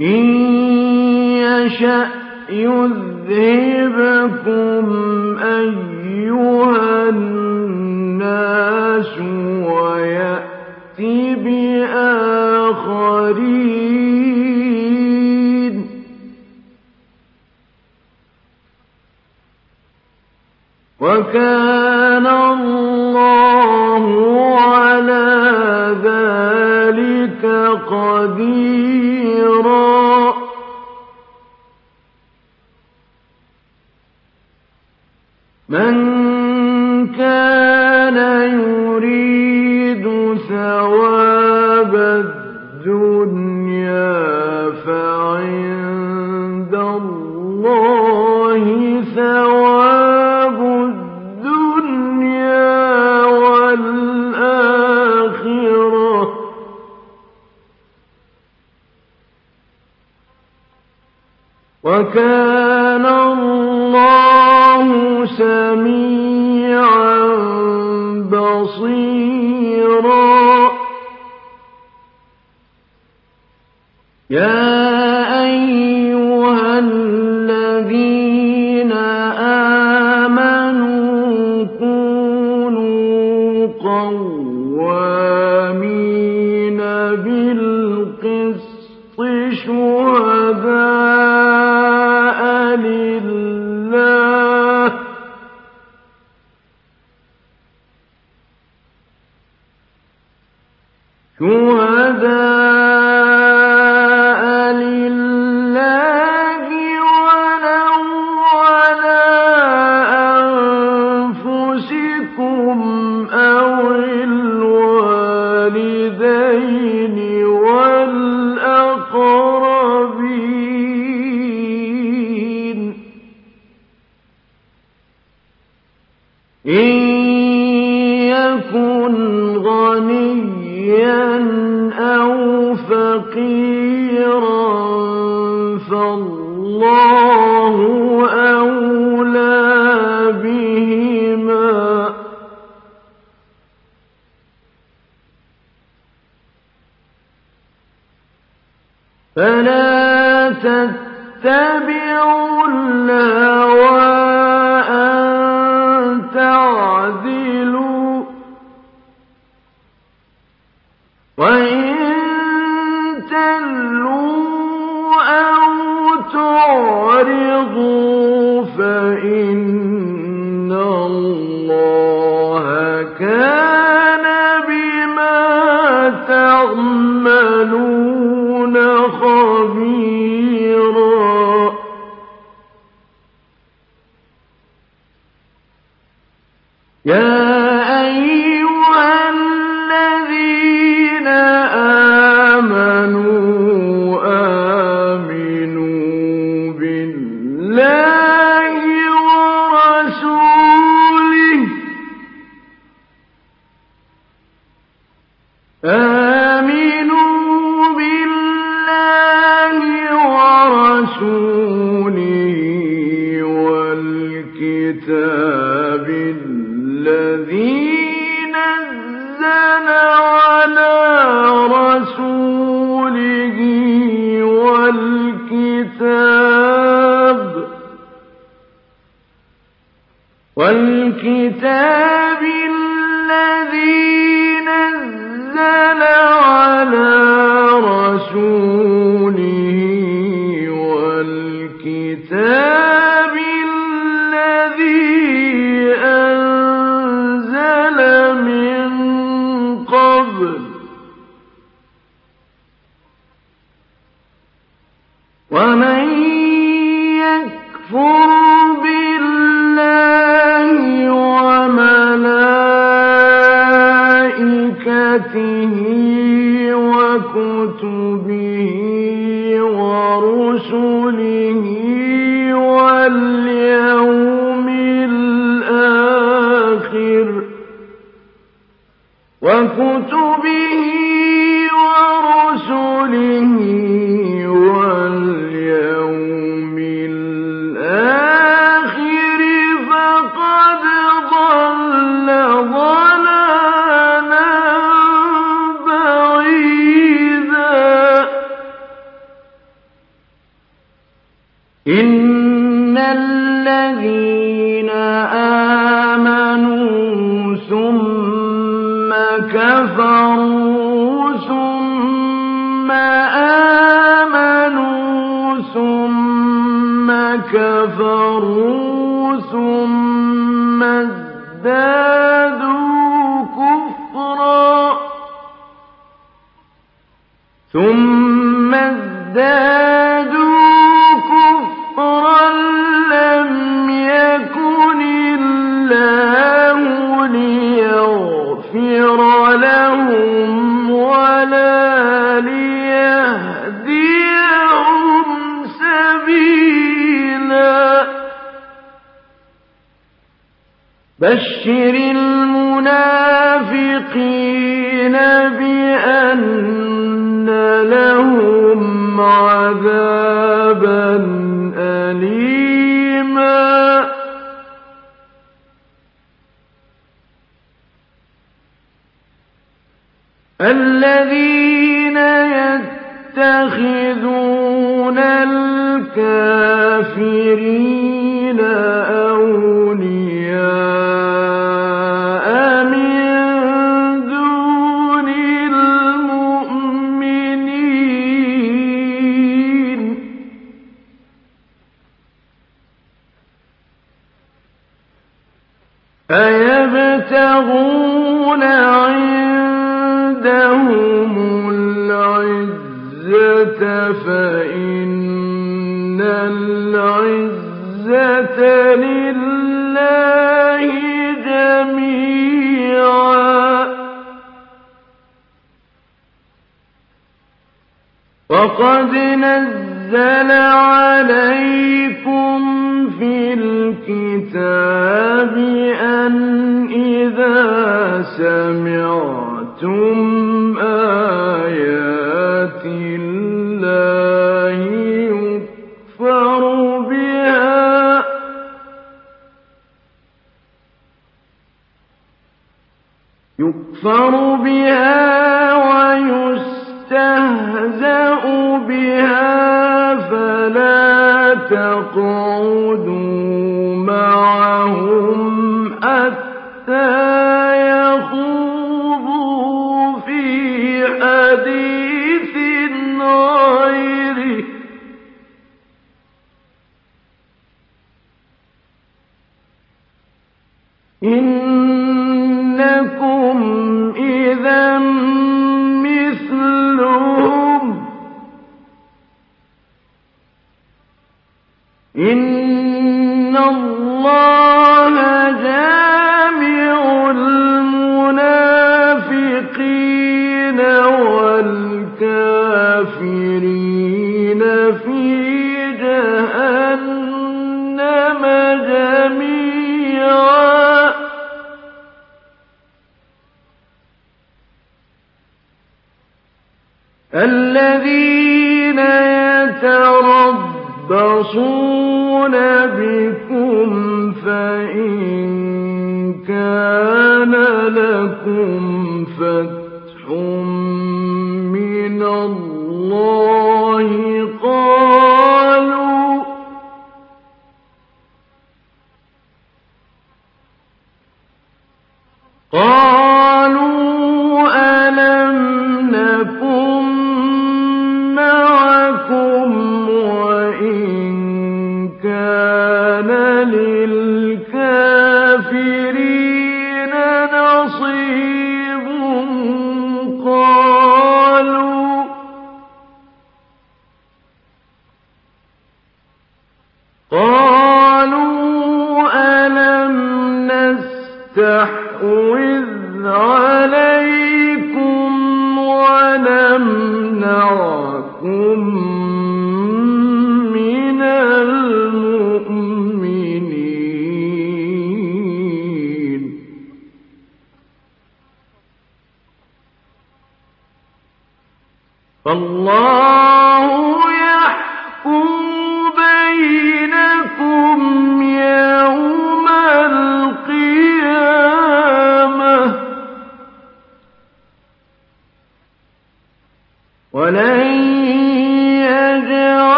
إن يشأ أيها الناس بآخرين. وكان الله على ذلك قديرا. من كان يريد ثواب الدنيا وكان الله سميعا بصيرا. يا إن يكن غنيا أو فقيرا فالله أولى بهما. فلا تتبع الذين يتربصون بكم فإن كان لكم فتح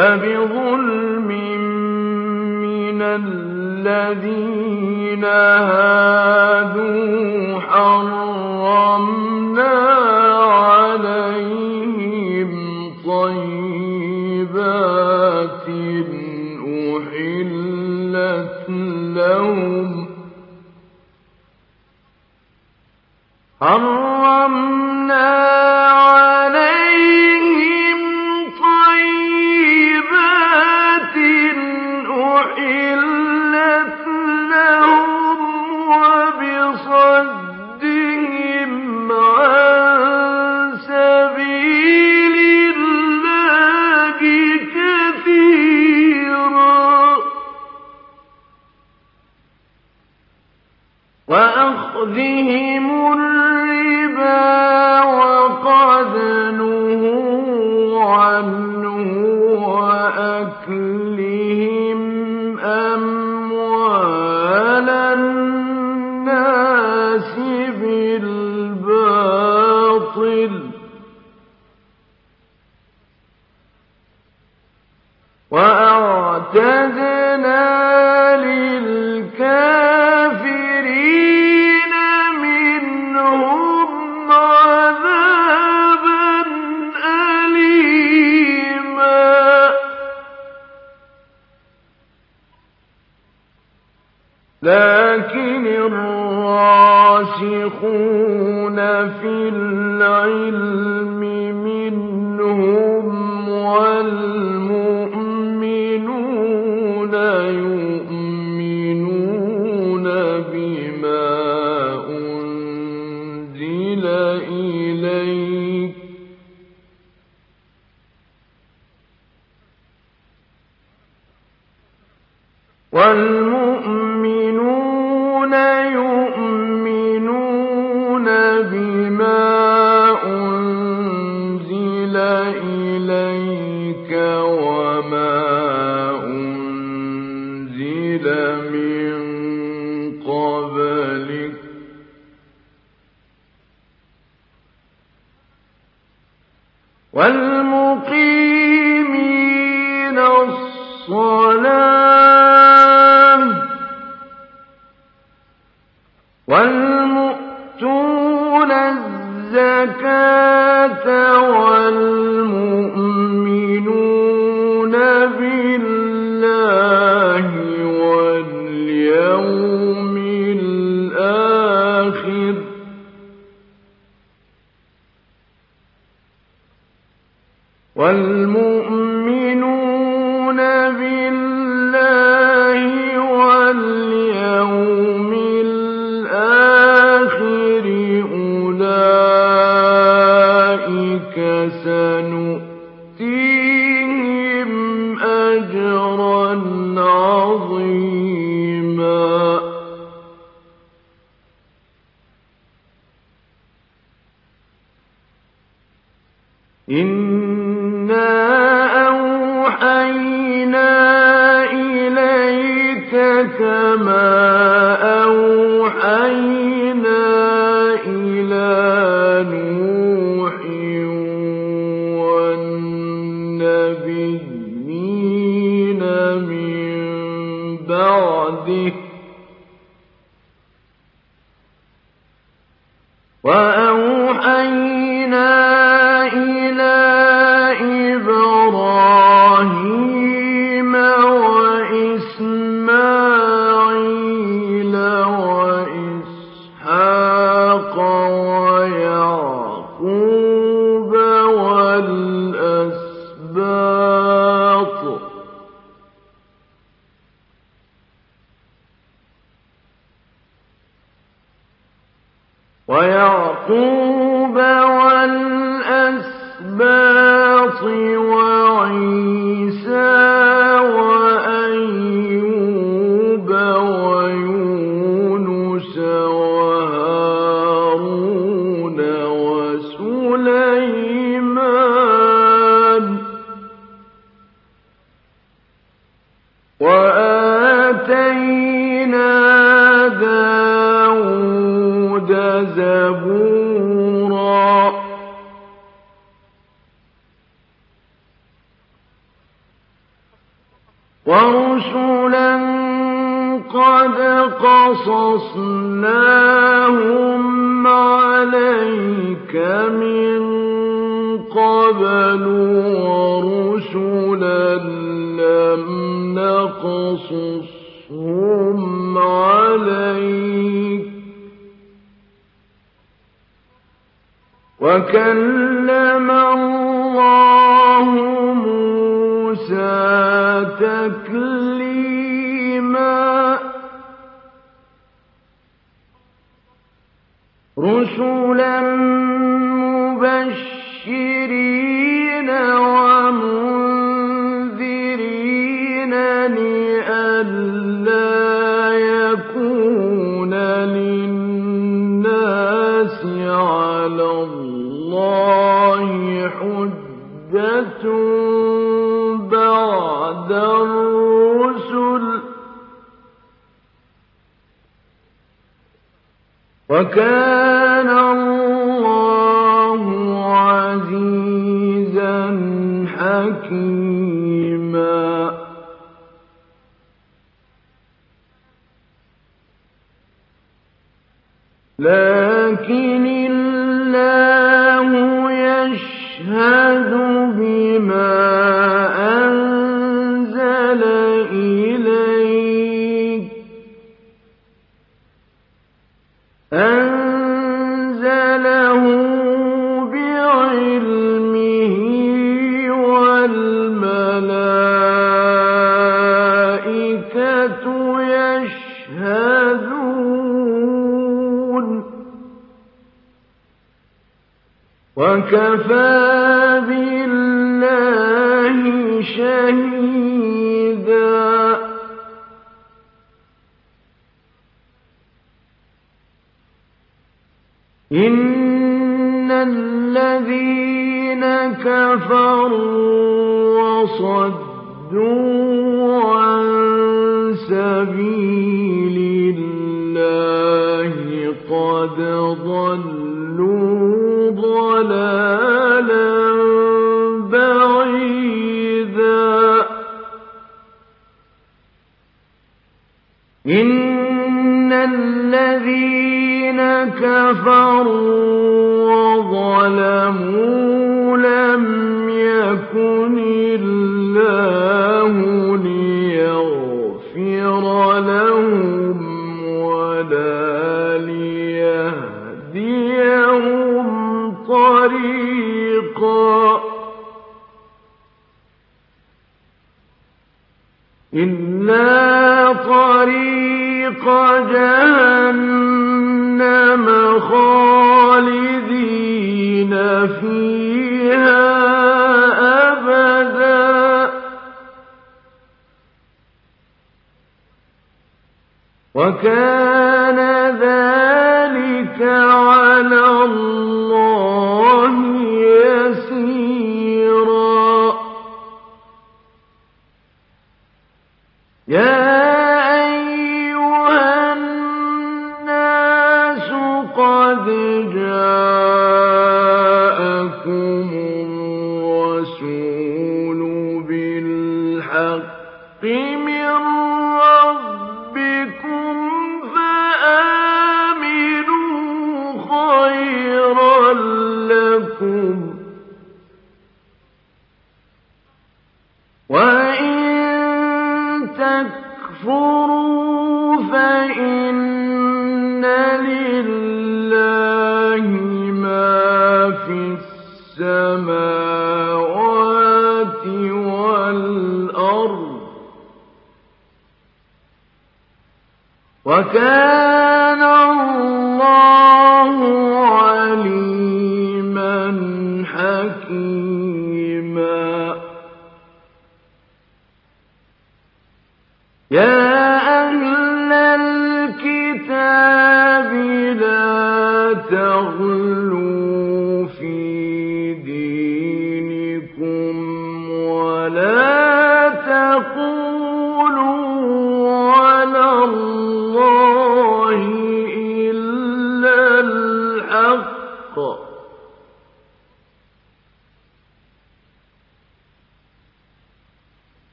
فبظلم من الذين وكان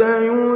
فسيدخلهم